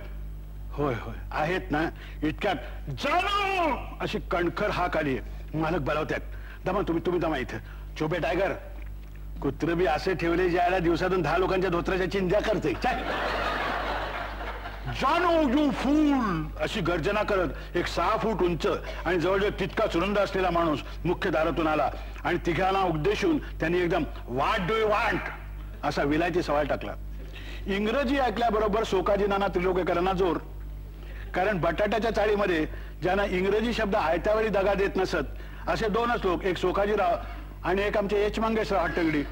होय होय. आहेत ना इतक्यात जाणू! अशी कणखर हाक आली. मालक बलावत्यात. दमा तुम्ही तुम्ही दमा इथं. चोपे टायगर कुत्र बी असे ठेवले ज्याला दिवसातून दहा लोकांच्या धोत्राच्या चिंत्या करते. चाय जानो यू फूल अशी गर्जना करत एक सहा फूट उंच आणि जवळजवळ तितका सुरंद असलेला माणूस मुख्य दारातून आला आणि तिघांना उद्देशून त्यांनी एकदम वाट डू वांट असा विलायची सवाल टाकला. इंग्रजी ऐकल्याबरोबर सोकाजी नाना त्रिलोकेकरांना जोर. कारण बटाट्याच्या चाळीमध्ये ज्यांना इंग्रजी शब्द आयत्यावेळी दगा देत नसत असे दोनच लोक एक सोकाजीराव आणि एक आमचे एच मंगेशराव हट्टगडी.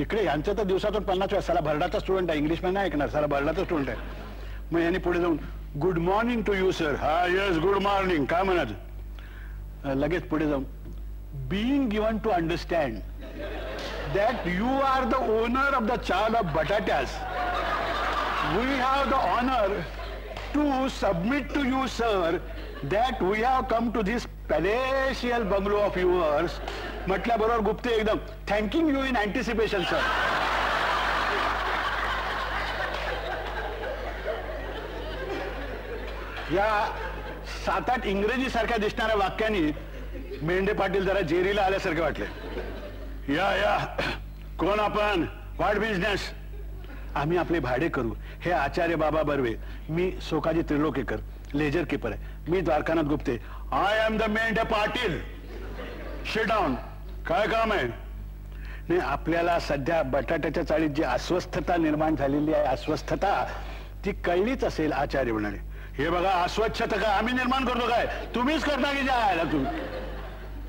इकडे यांचं तर दिवसातून पन्नास वेळा साला भरडाचा स्टुडंट आहे इंग्लिशमध्ये नाही ऐकणार साला भरडाचा स्टुडंट आहे. मग यांनी पुढे जाऊन good morning to you sir हा येस गुड मॉर्निंग काय म्हणायचं लगेच पुढे जाऊन being given to understand that you are the owner of the chawl of बटाट्यास we have the honour to submit to you sir that we have come to this palatial bungalow of yours म्हटल्याबरोबर Gupte एकदम thanking you in anticipation sir या सात आठ इंग्रजी सारख्या दिसणाऱ्या वाक्यांनी मेंढे पाटील जरा जेरीला आल्यासारखे वाटले. या या. कोण आपण? वाट बिझनेस आम्ही आपले भाडे करू. हे आचार्य बाबा बर्वे. मी सोकाजी त्रिलोकेकर लेजर किपर आहे. मी Dwarkanath Gupte. I am the Mendhe Patil. Down काय काम आहे? नाही आपल्याला सध्या बटाट्याच्या चाळीत जी अस्वस्थता निर्माण झालेली आहे अस्वस्थता ती कळलीच असेल आचार्य म्हणाले. हे बघा अस्वच्छता काय? आम्ही निर्माण करतो काय? तुम्हीच करता की जायला तुम्ही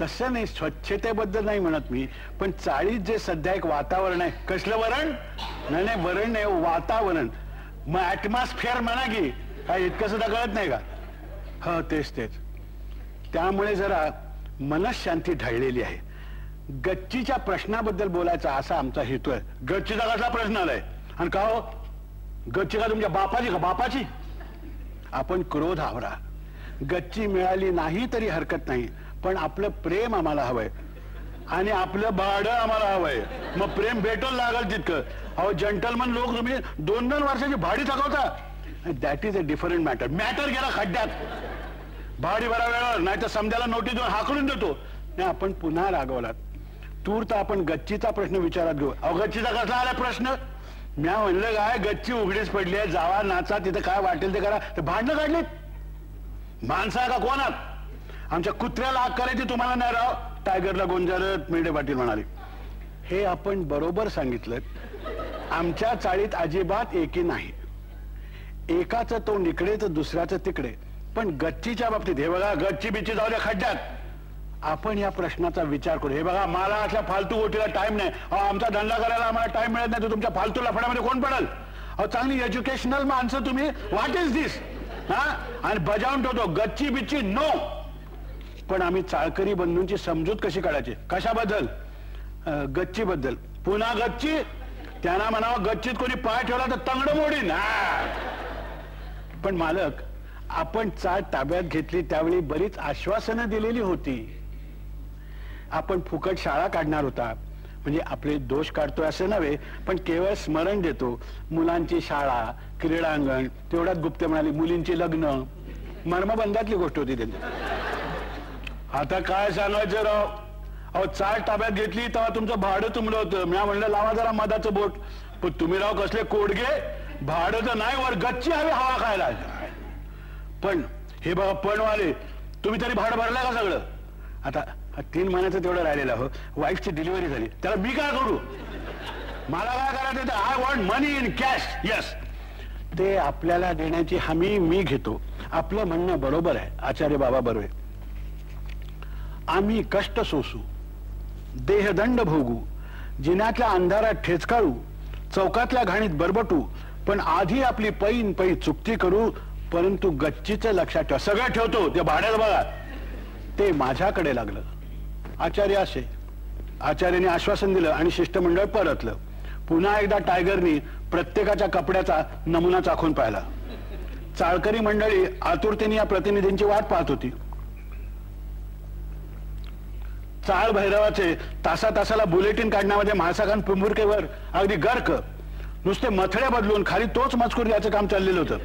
तसं नाही स्वच्छतेबद्दल नाही म्हणत मी पण चाळीत जे सध्या एक वातावरण आहे कसलं वरण? नाही नाही वरण नाही वातावरण. मग ऍटमॉस्फिअर म्हणा की काय इतकं सुद्धा कळत नाही का? ह तेच तेच. त्यामुळे जरा मनशांती ढळलेली आहे. गच्चीच्या प्रश्नाबद्दल बोलायचा असा आमचा हेतू आहे. गच्चीचा कसला प्रश्न आलाय? आणि का हो? गच्ची का तुमच्या बापाची का? बापाची? आपण क्रोध आवरा. गच्ची मिळाली नाही तरी हरकत नाही पण आपलं प्रेम आम्हाला हवंय. आणि आपलं भाडं आम्हाला हवंय. मग प्रेम भेटल लागल तितकं. अहो जंटलमन लोक तुम्ही दोन दोन वर्षाची भाडी थकवता. That is a different matter matter गेला खड्ड्यात. भाडी भरा वेळावर नाही तर समजायला नोटीस देऊन हाकलून देतो. नाही आपण पुन्हा रागवलात. तूर तर आपण गच्चीचा प्रश्न विचारात घेऊ. अहो गच्चीचा कसला आला प्रश्न? म्या म्हणलं काय गच्ची उघडीच पडली आहे जावा नाचा तिथं काय वाटेल ते करा. ते भांडणं काढलीत. माणसा का कोणात? आमच्या कुत्र्याला आग करायची तुम्हाला नाही राव. टायगरला गोंजारत मेंढे पाटील म्हणाले. हे आपण बरोबर सांगितलं आमच्या चाळीत अजिबात एकी नाही. एकाचं तोंड इकडे तर दुसऱ्याचं तिकडे. पण गच्चीच्या बाबतीत हे बघा गच्ची बिच्ची जाऊ द्या खड्ड्यात. आपण या प्रश्नाचा विचार करू. हे बघा मला अशा फालतू गोष्टीला टाइम नाही. अहो, आमचा धंदा करायला आम्हाला टाइम मिळत नाही तर तुमच्या फालतू लफड्यामध्ये कोण पडेल? अहो चांगली एज्युकेशनल माणसं तुम्ही व्हॉट इज दिस हा? आणि बजावून ठेवतो गच्ची बिच्ची नो पण आम्ही चाळकरी बंधूंची समजूत कशी काढायची? कशाबद्दल? अं, गच्चीबद्दल. पुन्हा गच्ची? त्यांना म्हणावं गच्चीत कोणी पाय ठेवला तर तंगड मोडीन. पण मालक आपण चाळ ताब्यात घेतली त्यावेळी बरीच आश्वासनं दिलेली होती. आपण फुकट शाळा काढणार होता. म्हणजे आपले दोष काढतोय असं नव्हे पण केवळ स्मरण देतो. मुलांची शाळा क्रीडांगण तेवढ्यात गुप्ते म्हणाली मुलींची लग्न. मर्मबंधातली गोष्ट होती त्यांची. आता काय सांगायचं राव? अहो चाळ ताब्यात घेतली तेव्हा तुमचं भाडं तुमलं होतं. मी म्हणलं लावा जरा मधाचं बोट. पण तुम्ही राव कसले कोडगे? भाडं तर नाही वर गच्ची हवी हवा खायला. पण हे बघा पणवाले तुम्ही तरी भाडं भरलं का सगळं? आता तीन महिन्याचं तेवढं राहिलेलं हो. वाईफची डिलिव्हरी झाली. त्याला मी काय करू? मला काय करायचं तर I want money in cash yes ते आपल्याला देण्याची हमी मी घेतो. आपलं म्हणणं बरोबर आहे. आचार्य बाबा बरोबर आम्ही कष्ट सोसू. देहदंड भोगू. जिन्यातल्या अंधारात ठेचकाळू. चौकातल्या घाणीत बरबटू. पण आधी आपली पैन पै चुकती करू. परंतु गच्चीचं लक्षात ठेवा. सगळं ठेवतो. ते भाड्यात बघा. ते माझ्याकडे लागलं. आचार्य असे. आचार्याने आश्वासन दिलं आणि शिष्टमंडळ परतलं. पुन्हा एकदा टायगरनी प्रत्येकाच्या कपड्याचा नमुना चाखून पाहिला. चाळकरी मंडळी आतुरतेने या प्रतिनिधींची वाट पाहत होती. चाळ भैरवाचे तासा तासाला बुलेटिन काढण्यामध्ये महासागान पुंबुरकेवर अगदी गर्क. नुसते मथळे बदलून खाली तोच मजकूर याचं काम चाललेलं होतं.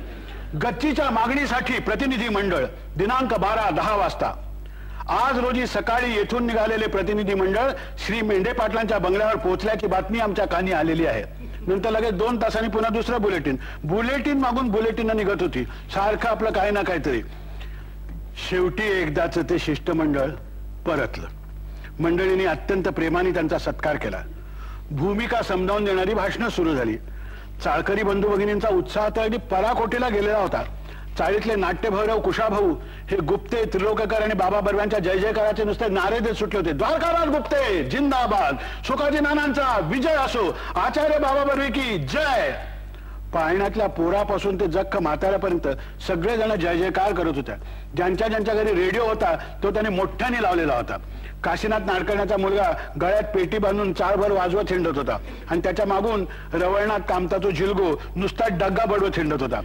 गच्चीच्या मागणीसाठी प्रतिनिधी मंडळ दिनांक बारा दहा वाजता. आज रोजी सकाळी येथून निघालेले प्रतिनिधी मंडळ श्री मेंढे पाटलांच्या बंगल्यावर पोहोचल्याची बातमी आमच्या कानी आलेली आहे. नंतर लगेच दोन तासांनी पुन्हा दुसरं बुलेटिन. बुलेटिन मागून बुलेटिन निघत होती. सारखं आपलं काही ना काहीतरी. शेवटी एकदाच ते शिष्टमंडळ परतलं. मंडळींनी अत्यंत प्रेमाने त्यांचा सत्कार केला. भूमिका समजावून देणारी भाषणं सुरू झाली. चाळकरी बंधू भगिनींचा उत्साह तर अगदी पराकोटीला गेलेला होता. चाळीतले नाट्यभैरव कुशाभाऊ हे गुप्ते त्रिलोककर आणि बाबा बर्व्यांच्या जय जयकाराचे नुसते नारे देत सुटले होते. द्वारकाराज गुप्ते जिंदाबाद. सुखाजी नानांचा विजय असो आचार्य बाबा बर्वे की जय. पाळण्यातल्या पोरापासून ते जख्ख म्हाताऱ्यापर्यंत सगळेजण जय जयकार करत होत्या. ज्यांच्या ज्यांच्या घरी रेडिओ होता तो त्याने मोठ्याने लावलेला होता. काशीनाथ नाडकर्ण्याचा मुलगा गळ्यात पेटी बांधून चारभर वाजवत हिंडत होता. आणि त्याच्या मागून रवळनाथ कामताचो झिलगो नुसता डग्गा बडवत हिंडत होता.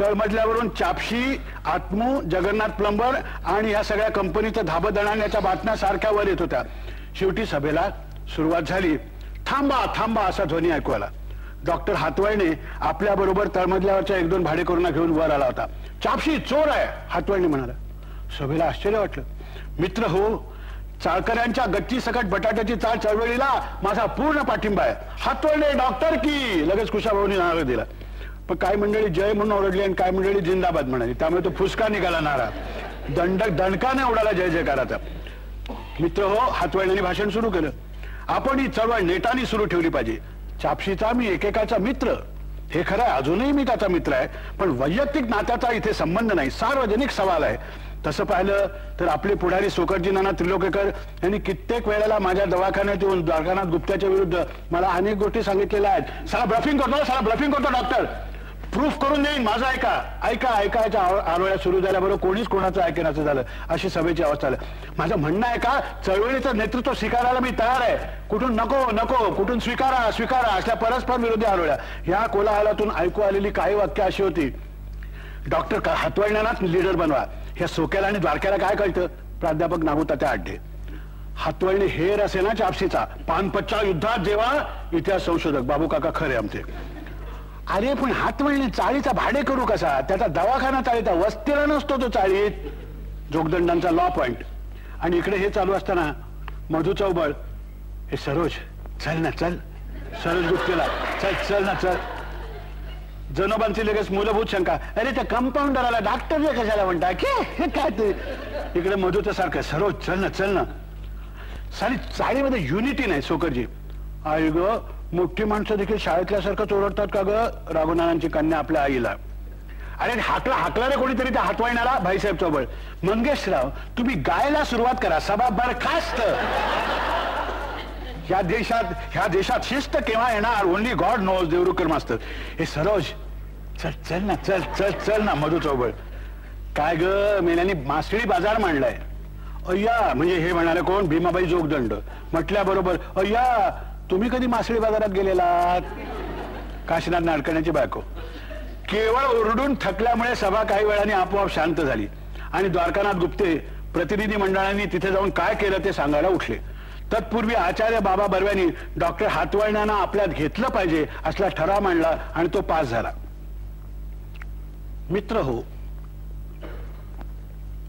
तळमजल्यावरून चापशी आत्मू जगन्नाथ प्लंबर आणि या सगळ्या कंपनीचं धाबं दणाण्याच्या बातम्या सारख्या वर येत होत्या. शेवटी सभेला सुरुवात झाली. थांबा थांबा असा ध्वनी ऐकू आला. डॉक्टर हातवळणे आपल्या बरोबर तळमजल्यावरच्या एक दोन भाडेकरूंना घेऊन वर आला होता. चापशी चोर आहे हातवळणे म्हणाला. सभेला आश्चर्य वाटलं. मित्र हो चाळकऱ्यांच्या गच्ची सकट बटाट्याची चाळ चळवळीला माझा पूर्ण पाठिंबा आहे. हातवळणे डॉक्टर की लगेच कुशाभाऊनी नाव दिला. पण काही मंडळी जय म्हणून ओरडली आणि काही मंडळी जिंदाबाद म्हणाली. त्यामुळे तो फुसका निघाला नारा दंड दणकाने उडाला जय जयकाराचा. मित्र हो हातवळण्याने भाषण सुरू केलं. आपण ही चळवळ नेटाने सुरू ठेवली पाहिजे. चापशीचा मी एकेकाचा मित्र. हे खरं आहे अजूनही मी त्याचा मित्र आहे. पण वैयक्तिक नात्याचा इथे संबंध नाही. सार्वजनिक सवाल आहे. तसं पाहिलं तर आपले पुढारी सोकटजी नाना त्रिलोकेकर यांनी कित्येक वेळेला माझ्या दवाखान्यात येऊन द्वारकानाथ गुप्त्याच्या विरुद्ध मला अनेक गोष्टी सांगितलेल्या आहेत. साला ब्लफिंग करतो साला ब्लफिंग करतो डॉक्टर प्रूफ करून देईन माझं ऐका. ऐका ऐकायच्या आरोळ्या सुरू झाल्याबरोबर कोणीच कोणाचं ऐकण्याचं झालं. अशी सभेची अवस्था झाली. माझं म्हणणं आहे का चळवळीचं नेतृत्व स्वीकारायला मी तयार आहे. कुठून नको नको कुठून स्वीकारा स्वीकारा अशा परस्पर विरोधी आरोळ्या. या कोलाहलातून ऐकू आलेली काही वाक्य अशी होती. डॉक्टर हातवळण्यालाच लीडर बनवा. ह्या सोक्याला आणि द्वारक्याला काय कळतं? प्राध्यापक नागुता त्या आड्डे हातवळणी हेर असे ना चापशीचा पानपच्चा युद्धात जेव्हा इतिहास संशोधक बाबू काका खरे आमचे. अरे पण हातवळणी चाळीचा भाडे करू कसा? त्याचा दवाखाना चाळीचा वस्तीला नसतो तो चाळीत. जोगदंडांचा लॉ पॉइंट आणि इकडे हे चालू असताना मधु चौबळ. हे सरोज चल ना चल. सरोज गुप्तेला. चल चल ना चल. जनोबांची लगेच मूलभूत शंका. अरे त्या कंपाऊंडराला डॉक्टर कशाला म्हणता? की हे काय ते? इकडे मधुचं सारखं. सरोज चल ना चल ना. सारी चाळीमध्ये युनिटी नाही सोकरजी. आय ग मोठी माणसं देखील शाळेतल्यासारखंच ओरडतात का ग? राघुनानांची कन्या आपल्या आईला. अरे हाकला हाकला रे कोणीतरी त्या हातवाईनाला भाईसाहेब चौबळ मंगेशराव तुम्ही गायला सुरुवात करा सभा बरखास्त. या देशात ह्या देशात शिस्त केव्हा येणार? ओनली गॉड नोज देवरुकर मास्तर. हे सरोज चल चल ना चल चल चल ना मधु चौबळ. काय ग मेल्याने मासळी बाजार मांडलाय. अय्या म्हणजे हे म्हणाले कोण? भीमाबाई जोगदंड. म्हटल्याबरोबर अय्या तुम्ही कधी मासळी बाजारात गेलेलात? काशीनाथ नाडकण्याची बायको. केवळ ओरडून थकल्यामुळे सभा काही वेळाने आपोआप शांत झाली. आणि द्वारकानाथ गुप्ते प्रतिनिधी मंडळांनी तिथे जाऊन काय केलं ते सांगायला उठले. तत्पूर्वी आचार्य बाबा बर्व्यांनी डॉक्टर हातवळण्यांना आपल्यात घेतलं पाहिजे असला ठराव मांडला आणि तो पास झाला. मित्र हो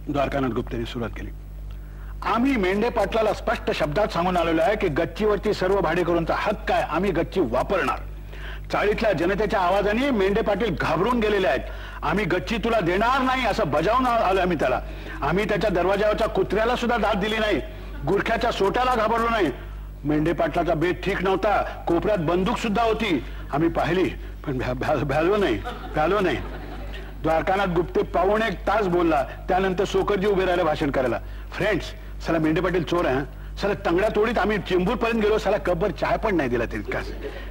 द्वारकानाथ गुप्तेने सुरुवात केली. आम्ही मेंढे पाटलाला स्पष्ट शब्दात सांगून आलेलो आहे की गच्चीवरती सर्व भाडेकरूंचा हक्क आहे आम्ही गच्ची वापरणार. चाळीतल्या जनतेच्या आवाजाने मेंढे पाटील घाबरून गेलेले आहेत. आम्ही गच्ची तुला देणार नाही असं बजावून आलो आम्ही त्याला. आम्ही त्याच्या दरवाजावरच्या कुत्र्याला सुद्धा दाद दिली नाही. गुरख्याच्या सोट्याला घाबरलो नाही. मेंढे पाटलाचा बेत ठीक नव्हता. कोपऱ्यात बंदूक सुद्धा होती. आम्ही पाहिली पण भ्यालो नाही. भ्यालो नाही. द्वारकानाथ गुप्ते पाऊण एक तास बोलला. त्यानंतर सोकरजी उभे राहिले भाषण करायला. फ्रेंड्स सला मेंढे पाटील चोर आहे हं. सला तंगड्या तोडीत आम्ही चेंबूर पर्यंत गेलो सला कबर चाय पण नाही दिला तितकाच.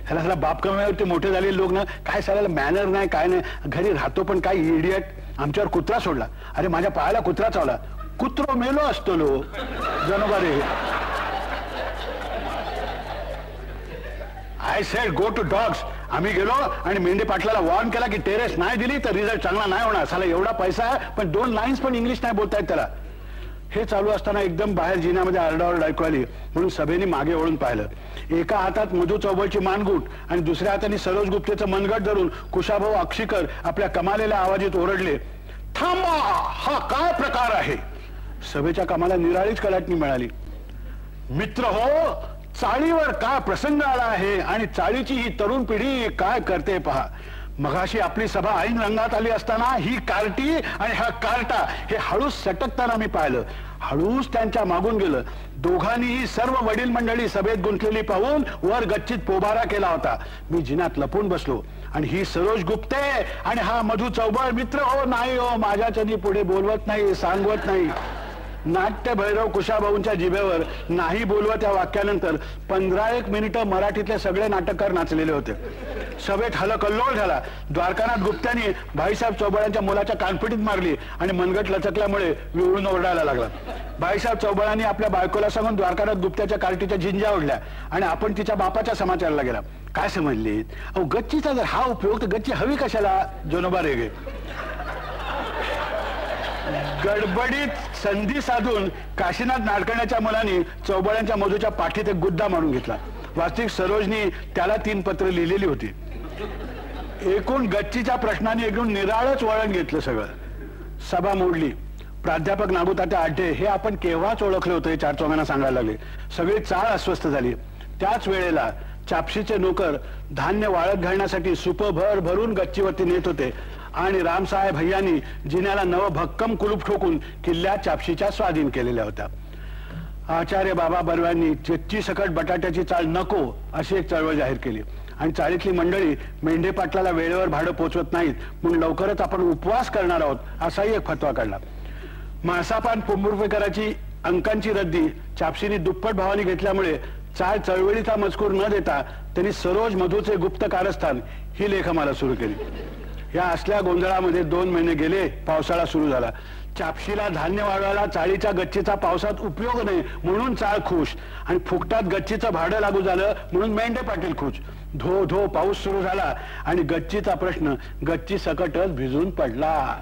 ह्याला सला बाप कमावरती मोठे झालेले लोक ना काय सला मॅनर नाही काय नाही. घरी राहतो पण काय इडियट आमच्यावर कुत्रा सोडला. अरे माझ्या पायाला कुत्रा चावला. कुत्रो मेलो असतो लो. जनोबारे I said go to dogs आम्ही गेलो आणि मेंढे पाटलाला वॉर्न केला की टेरेस नाही दिली तर रिझल्ट चांगला नाही होणार. साला एवढा पैसा आहे पण दोन लाईन्स पण इंग्लिश नाही बोलतायत त्याला. हे चालू असताना एकदम बाहेर जिन्यामध्ये आरडाओरड ऐकू आली. म्हणून सभेने मागे वळून पाहिलं. एका हातात मधु चौबळची मानगूट आणि दुसऱ्या हाताने सरोज गुप्तेचं मनगट धरून कुशाभाऊ अक्षीकर आपल्या कमालेल्या आवाजीत ओरडले थांबा! हा काय प्रकार आहे? सभेच्या कामाला निराळीच कलाटणी मिळाली. मित्र हो चाळीवर काय प्रसंग आला आहे आणि चाळीची ही तरुण पिढी काय करते पहा? मगाशी आपली सभा ऐन रंगात आली असताना ही कार्टी आणि हा कार्टा हे हळूच सटकताना मी पाहिलं. हळूच त्यांच्या मागून गेलं. दोघांनीही सर्व वडील मंडळी सभेत गुंतलेली पाहून वर गच्चीत पोबारा केला होता. मी जिन्यात लपून बसलो. आणि ही सरोज गुप्ते आणि हा मधु चौबळ मित्र हो नाही हो माझ्याच्यानी पुढे बोलवत नाही सांगवत नाही. नाट्य भैरव कुशाभाऊंच्या जिभेवर नाही बोलवत त्या वाक्यानंतर पंधरा एक मिनिटं मराठीतले सगळे नाटककार नाचलेले होते. सभेत हलकल्लोळ झाला. द्वारकानाथ गुप्त्यांनी भाईसाहेब चौबळ्यांच्या मुलाच्या कानपिटीत मारली आणि मनगट लचकल्यामुळे विवळून ओरडायला लागला. भाईसाहेब चौबळांनी आपल्या बायकोला सांगून द्वारकानाथ गुप्त्याच्या कार्टीच्या झिंज्या ओढल्या आणि आपण तिच्या बापाच्या समाचाराला गेला. काय समजली? अहो गच्चीचा जर हा उपयोग तर गच्ची हवी कशाला? जोनोबा रेगे. गडबडीत संधी साधून काशीनाथ नाडकण्याच्या मुलांनी चौबळ्यांच्या मधूच्या पाठीत एक गुद्दा मारून घेतला. वास्तविक सरोजनी त्याला तीन पत्र लिहिलेली होती. एकूण गच्चीच्या प्रश्नाने एकूण निराळच वळण घेतलं सगळं. सभा मोडली. प्राध्यापक नागुतात्या आढे हे आपण केव्हाच ओळखले होते चार चौघांना सांगायला लागले. सगळी चाळ अस्वस्थ झाली. त्याच वेळेला चापशीचे नोकर धान्य वाळत घालण्यासाठी सुप भर भरून गच्चीवरती नेत होते. आणि रामसाहेब भैयांनी जिन्याला नव भक्कम कुलूप ठोकून किल्ल्या चापशीच्या स्वाधीन केलेल्या होत्या. आचार्य बाबा बर्व्यांनी चेच्ची सकट बटाट्याची चाळ नको अशी एक चळवळ जाहीर केली. आणि चाळीतली मंडळी मेंढे पाटलाला वेळेवर भाडं पोचवत नाहीत म्हणून लवकरच आपण उपवास करणार आहोत असाही एक फतवा काढला. मासापान पोंबुर्फेकराची अंकांची रद्दी चापशीने दुप्पट भावाने घेतल्यामुळे चाळ चळवळीचा मजकूर न देता त्यांनी सरोज मधूचे गुप्त कारस्थान ही लेखमाला सुरू केली. या असल्या गोंधळामध्ये दोन महिने गेले पावसाळा सुरू झाला. चापशीला धान्य वाढवायला चाळीच्या गच्चीचा पावसात उपयोग नाही म्हणून चाळ खुश. आणि फुकटात गच्चीचं भाडं लागू झालं म्हणून मेंढे पाटील खुश. धो धो पाऊस सुरू झाला. आणि गच्चीचा प्रश्न गच्ची सकटच भिजून पडला.